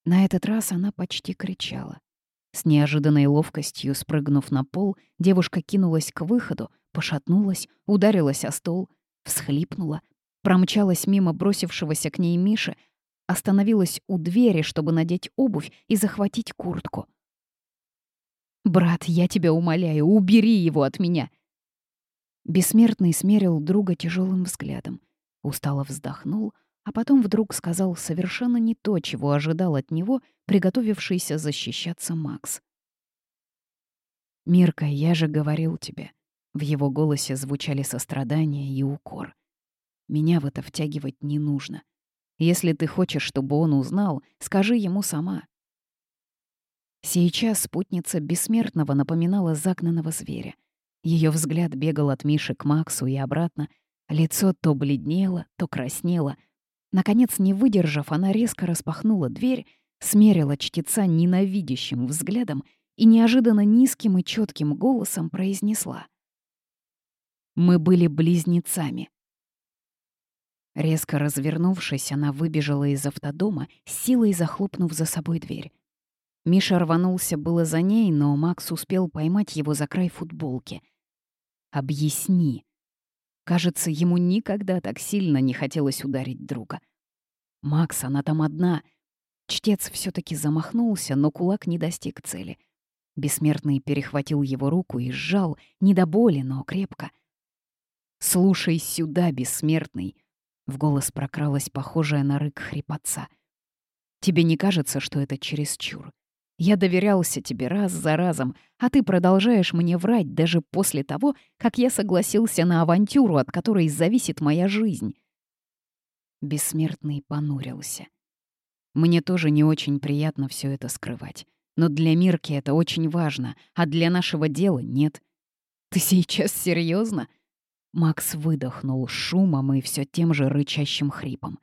На этот раз она почти кричала. С неожиданной ловкостью спрыгнув на пол, девушка кинулась к выходу, пошатнулась, ударилась о стол, всхлипнула, промчалась мимо бросившегося к ней Миши, остановилась у двери, чтобы надеть обувь и захватить куртку — «Брат, я тебя умоляю, убери его от меня!» Бессмертный смерил друга тяжелым взглядом, устало вздохнул, а потом вдруг сказал совершенно не то, чего ожидал от него приготовившийся защищаться Макс. «Мирка, я же говорил тебе». В его голосе звучали сострадание и укор. «Меня в это втягивать не нужно. Если ты хочешь, чтобы он узнал, скажи ему сама. Сейчас спутница бессмертного напоминала загнанного зверя. Ее взгляд бегал от Миши к Максу и обратно. Лицо то бледнело, то краснело. Наконец, не выдержав, она резко распахнула дверь, смерила чтеца ненавидящим взглядом и неожиданно низким и четким голосом произнесла. «Мы были близнецами». Резко развернувшись, она выбежала из автодома, силой захлопнув за собой дверь. Миша рванулся было за ней, но Макс успел поймать его за край футболки. «Объясни». Кажется, ему никогда так сильно не хотелось ударить друга. «Макс, она там одна». Чтец все таки замахнулся, но кулак не достиг цели. Бессмертный перехватил его руку и сжал, не до боли, но крепко. «Слушай сюда, бессмертный!» В голос прокралась похожая на рык хрипотца. «Тебе не кажется, что это чересчур? Я доверялся тебе раз за разом, а ты продолжаешь мне врать даже после того, как я согласился на авантюру, от которой зависит моя жизнь». Бессмертный понурился. «Мне тоже не очень приятно все это скрывать. Но для Мирки это очень важно, а для нашего дела нет. Ты сейчас серьезно? Макс выдохнул шумом и все тем же рычащим хрипом.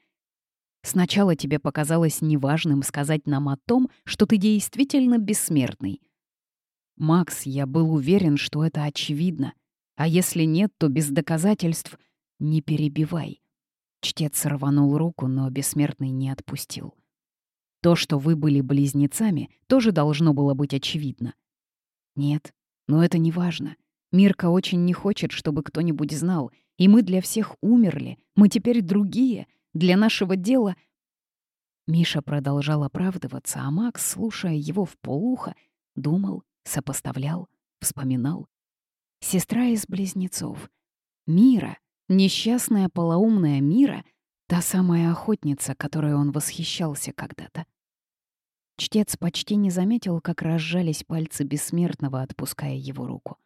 Сначала тебе показалось неважным сказать нам о том, что ты действительно бессмертный. Макс, я был уверен, что это очевидно. А если нет, то без доказательств не перебивай. Чтец рванул руку, но бессмертный не отпустил. То, что вы были близнецами, тоже должно было быть очевидно. Нет, но это не важно. Мирка очень не хочет, чтобы кто-нибудь знал, и мы для всех умерли, мы теперь другие — для нашего дела...» Миша продолжал оправдываться, а Макс, слушая его в полухо, думал, сопоставлял, вспоминал. Сестра из близнецов. Мира, несчастная полоумная Мира, та самая охотница, которой он восхищался когда-то. Чтец почти не заметил, как разжались пальцы бессмертного, отпуская его руку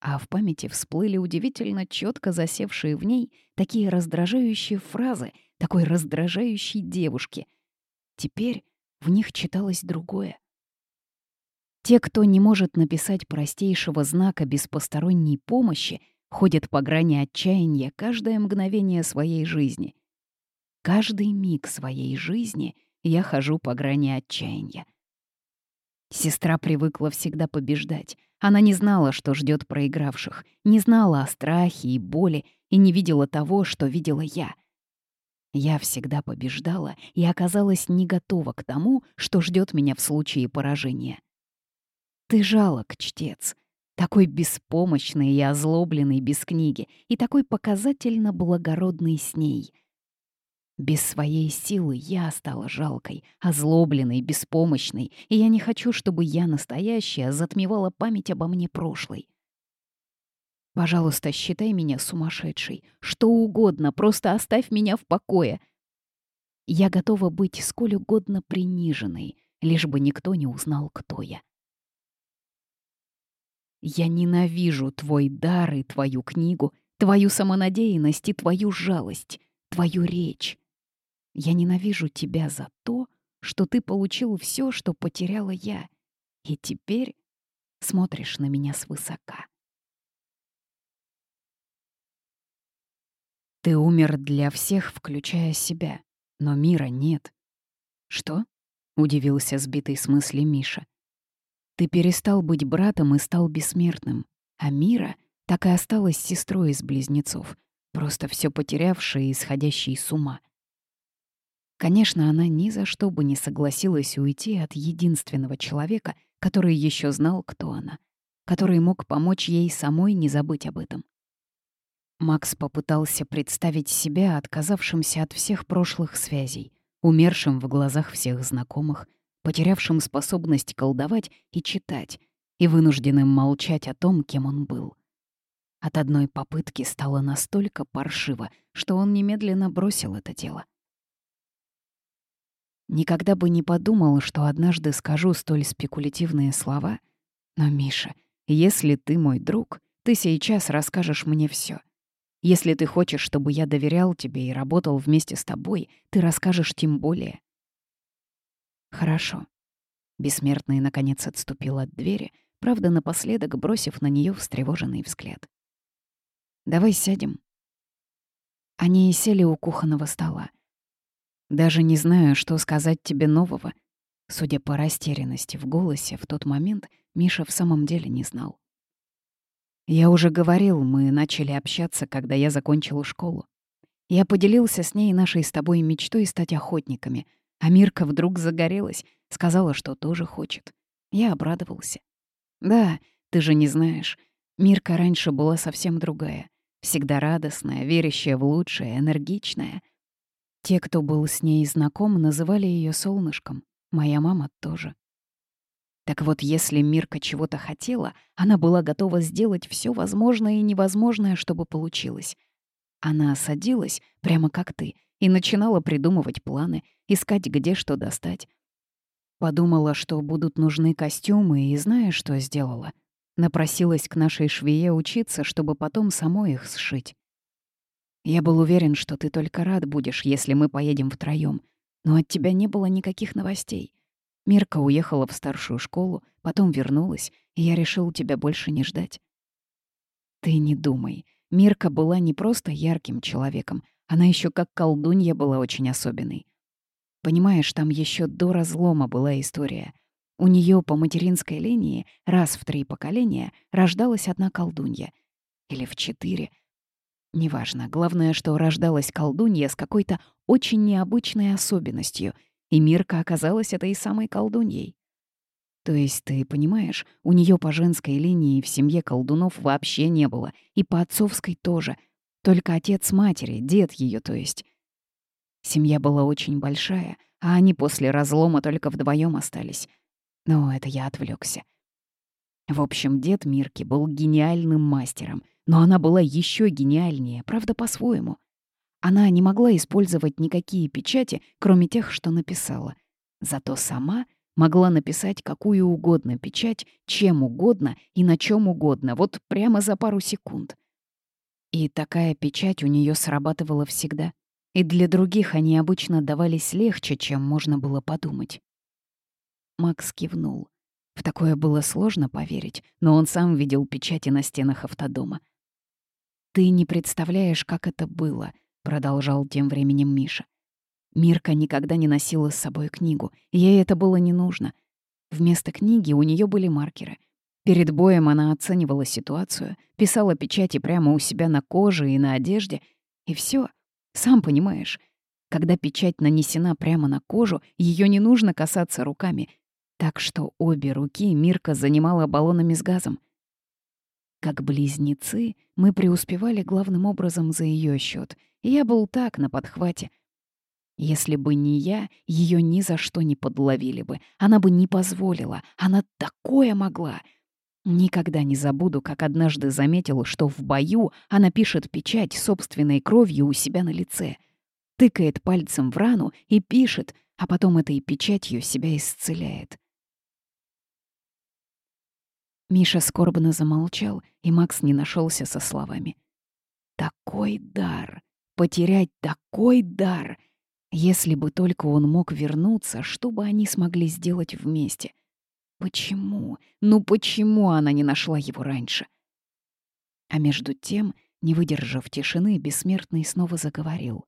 а в памяти всплыли удивительно четко засевшие в ней такие раздражающие фразы такой раздражающей девушки. Теперь в них читалось другое. Те, кто не может написать простейшего знака без посторонней помощи, ходят по грани отчаяния каждое мгновение своей жизни. Каждый миг своей жизни я хожу по грани отчаяния. Сестра привыкла всегда побеждать. Она не знала, что ждет проигравших, не знала о страхе и боли и не видела того, что видела я. Я всегда побеждала и оказалась не готова к тому, что ждет меня в случае поражения. Ты жалок, чтец. Такой беспомощный и озлобленный без книги, и такой показательно благородный с ней. Без своей силы я стала жалкой, озлобленной, беспомощной, и я не хочу, чтобы я, настоящая, затмевала память обо мне прошлой. Пожалуйста, считай меня сумасшедшей. Что угодно, просто оставь меня в покое. Я готова быть сколь угодно приниженной, лишь бы никто не узнал, кто я. Я ненавижу твой дар и твою книгу, твою самонадеянность и твою жалость, твою речь. Я ненавижу тебя за то, что ты получил все, что потеряла я, и теперь смотришь на меня свысока. Ты умер для всех, включая себя, но мира нет. Что? — удивился сбитый с мысли Миша. Ты перестал быть братом и стал бессмертным, а Мира так и осталась сестрой из близнецов, просто все потерявшей и сходящей с ума. Конечно, она ни за что бы не согласилась уйти от единственного человека, который еще знал, кто она, который мог помочь ей самой не забыть об этом. Макс попытался представить себя отказавшимся от всех прошлых связей, умершим в глазах всех знакомых, потерявшим способность колдовать и читать, и вынужденным молчать о том, кем он был. От одной попытки стало настолько паршиво, что он немедленно бросил это дело. Никогда бы не подумал, что однажды скажу столь спекулятивные слова, но, Миша, если ты мой друг, ты сейчас расскажешь мне все. Если ты хочешь, чтобы я доверял тебе и работал вместе с тобой, ты расскажешь тем более. «Хорошо». Бессмертный, наконец, отступил от двери, правда, напоследок бросив на нее встревоженный взгляд. «Давай сядем». Они сели у кухонного стола. «Даже не знаю, что сказать тебе нового». Судя по растерянности в голосе, в тот момент Миша в самом деле не знал. «Я уже говорил, мы начали общаться, когда я закончил школу. Я поделился с ней нашей с тобой мечтой стать охотниками, а Мирка вдруг загорелась, сказала, что тоже хочет. Я обрадовался. Да, ты же не знаешь. Мирка раньше была совсем другая. Всегда радостная, верящая в лучшее, энергичная. Те, кто был с ней знаком, называли ее солнышком. Моя мама тоже. Так вот, если Мирка чего-то хотела, она была готова сделать все возможное и невозможное, чтобы получилось. Она садилась, прямо как ты, и начинала придумывать планы, искать, где что достать. Подумала, что будут нужны костюмы, и знаешь, что сделала? Напросилась к нашей швее учиться, чтобы потом самой их сшить. Я был уверен, что ты только рад будешь, если мы поедем втроём, но от тебя не было никаких новостей. Мирка уехала в старшую школу, потом вернулась, и я решил тебя больше не ждать. Ты не думай. Мирка была не просто ярким человеком, она еще как колдунья была очень особенной. Понимаешь, там еще до разлома была история. У нее по материнской линии раз в три поколения рождалась одна колдунья. Или в четыре. Неважно, главное, что рождалась колдунья с какой-то очень необычной особенностью, и Мирка оказалась этой самой колдуньей. То есть, ты понимаешь, у нее по женской линии в семье колдунов вообще не было, и по отцовской тоже, только отец матери, дед ее, то есть. Семья была очень большая, а они после разлома только вдвоем остались. Но это я отвлекся. В общем, дед Мирки был гениальным мастером, но она была еще гениальнее, правда, по-своему. Она не могла использовать никакие печати, кроме тех, что написала. Зато сама могла написать какую угодно печать, чем угодно и на чем угодно, вот прямо за пару секунд. И такая печать у нее срабатывала всегда. И для других они обычно давались легче, чем можно было подумать. Макс кивнул. В такое было сложно поверить, но он сам видел печати на стенах автодома. «Ты не представляешь, как это было», — продолжал тем временем Миша. Мирка никогда не носила с собой книгу, ей это было не нужно. Вместо книги у нее были маркеры. Перед боем она оценивала ситуацию, писала печати прямо у себя на коже и на одежде, и все. Сам понимаешь, когда печать нанесена прямо на кожу, ее не нужно касаться руками. Так что обе руки Мирка занимала баллонами с газом. Как близнецы мы преуспевали главным образом за ее счет, я был так на подхвате. Если бы не я, ее ни за что не подловили бы, она бы не позволила, она такое могла. Никогда не забуду, как однажды заметил, что в бою она пишет печать собственной кровью у себя на лице. Тыкает пальцем в рану и пишет, а потом этой печатью себя исцеляет. Миша скорбно замолчал, и Макс не нашелся со словами. «Такой дар! Потерять такой дар! Если бы только он мог вернуться, что бы они смогли сделать вместе? Почему? Ну почему она не нашла его раньше?» А между тем, не выдержав тишины, бессмертный снова заговорил.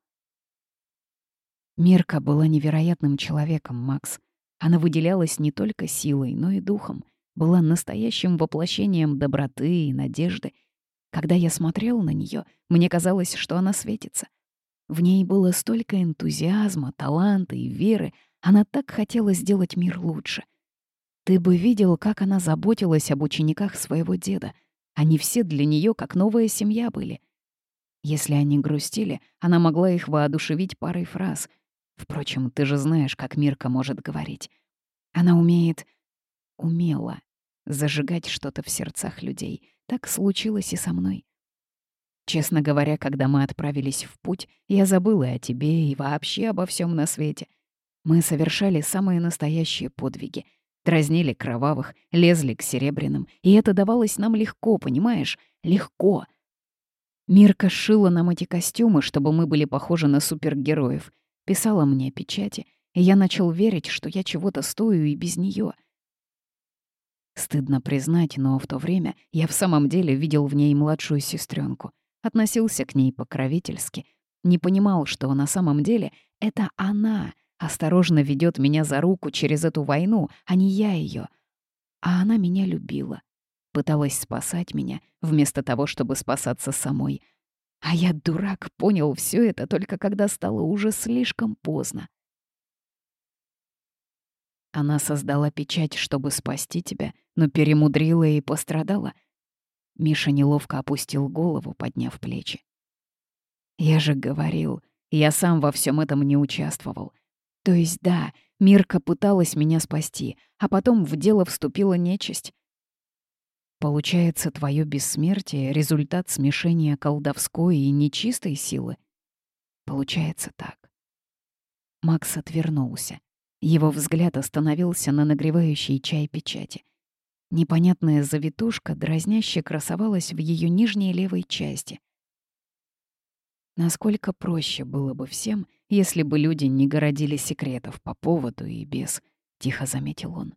Мирка была невероятным человеком, Макс. Она выделялась не только силой, но и духом — была настоящим воплощением доброты и надежды. Когда я смотрел на нее, мне казалось, что она светится. В ней было столько энтузиазма, таланта и веры. Она так хотела сделать мир лучше. Ты бы видел, как она заботилась об учениках своего деда. Они все для нее как новая семья были. Если они грустили, она могла их воодушевить парой фраз. Впрочем, ты же знаешь, как Мирка может говорить. Она умеет... умела зажигать что-то в сердцах людей. Так случилось и со мной. Честно говоря, когда мы отправились в путь, я забыла о тебе и вообще обо всем на свете. Мы совершали самые настоящие подвиги. Дразнили кровавых, лезли к серебряным, и это давалось нам легко, понимаешь? Легко. Мирка шила нам эти костюмы, чтобы мы были похожи на супергероев. Писала мне печати, и я начал верить, что я чего-то стою и без нее. Стыдно признать, но в то время я в самом деле видел в ней младшую сестренку, относился к ней покровительски, не понимал, что на самом деле это она осторожно ведет меня за руку через эту войну, а не я ее. А она меня любила, пыталась спасать меня, вместо того, чтобы спасаться самой. А я, дурак, понял все это только когда стало уже слишком поздно. Она создала печать, чтобы спасти тебя, но перемудрила и пострадала. Миша неловко опустил голову, подняв плечи. Я же говорил, я сам во всем этом не участвовал. То есть да, Мирка пыталась меня спасти, а потом в дело вступила нечисть. Получается, твое бессмертие — результат смешения колдовской и нечистой силы? Получается так. Макс отвернулся. Его взгляд остановился на нагревающей чай печати. Непонятная завитушка дразняще красовалась в ее нижней левой части. Насколько проще было бы всем, если бы люди не городили секретов по поводу и без, — тихо заметил он.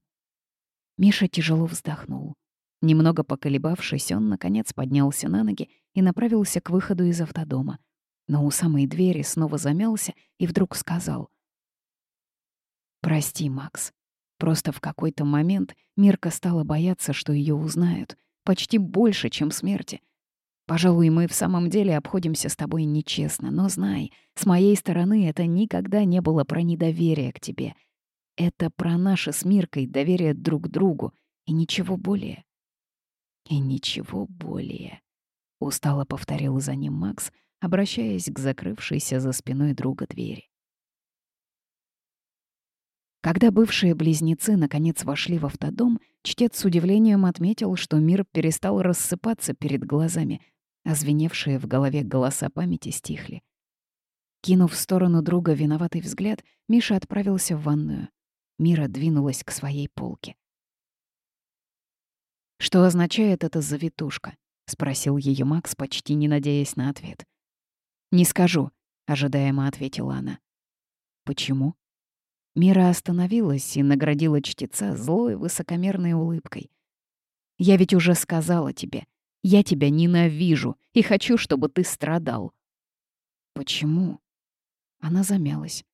Миша тяжело вздохнул. Немного поколебавшись, он, наконец, поднялся на ноги и направился к выходу из автодома. Но у самой двери снова замялся и вдруг сказал — «Прости, Макс. Просто в какой-то момент Мирка стала бояться, что ее узнают. Почти больше, чем смерти. Пожалуй, мы в самом деле обходимся с тобой нечестно, но знай, с моей стороны это никогда не было про недоверие к тебе. Это про наше с Миркой доверие друг другу и ничего более. И ничего более. Устало повторил за ним Макс, обращаясь к закрывшейся за спиной друга двери. Когда бывшие близнецы наконец вошли в автодом, чтец с удивлением отметил, что мир перестал рассыпаться перед глазами, а звеневшие в голове голоса памяти стихли. Кинув в сторону друга виноватый взгляд, Миша отправился в ванную. Мира двинулась к своей полке. «Что означает эта завитушка?» — спросил ее Макс, почти не надеясь на ответ. «Не скажу», — ожидаемо ответила она. «Почему?» Мира остановилась и наградила чтеца злой высокомерной улыбкой. «Я ведь уже сказала тебе, я тебя ненавижу и хочу, чтобы ты страдал». «Почему?» Она замялась.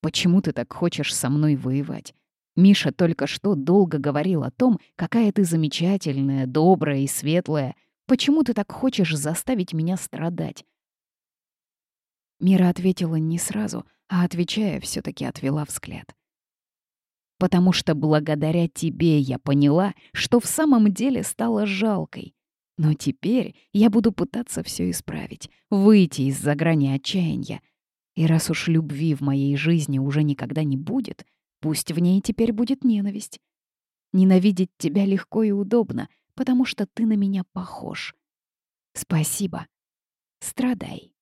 «Почему ты так хочешь со мной воевать? Миша только что долго говорил о том, какая ты замечательная, добрая и светлая. Почему ты так хочешь заставить меня страдать? Мира ответила не сразу, а, отвечая, все таки отвела взгляд. «Потому что благодаря тебе я поняла, что в самом деле стала жалкой. Но теперь я буду пытаться все исправить, выйти из-за грани отчаяния. И раз уж любви в моей жизни уже никогда не будет, пусть в ней теперь будет ненависть. Ненавидеть тебя легко и удобно, потому что ты на меня похож. Спасибо. Страдай.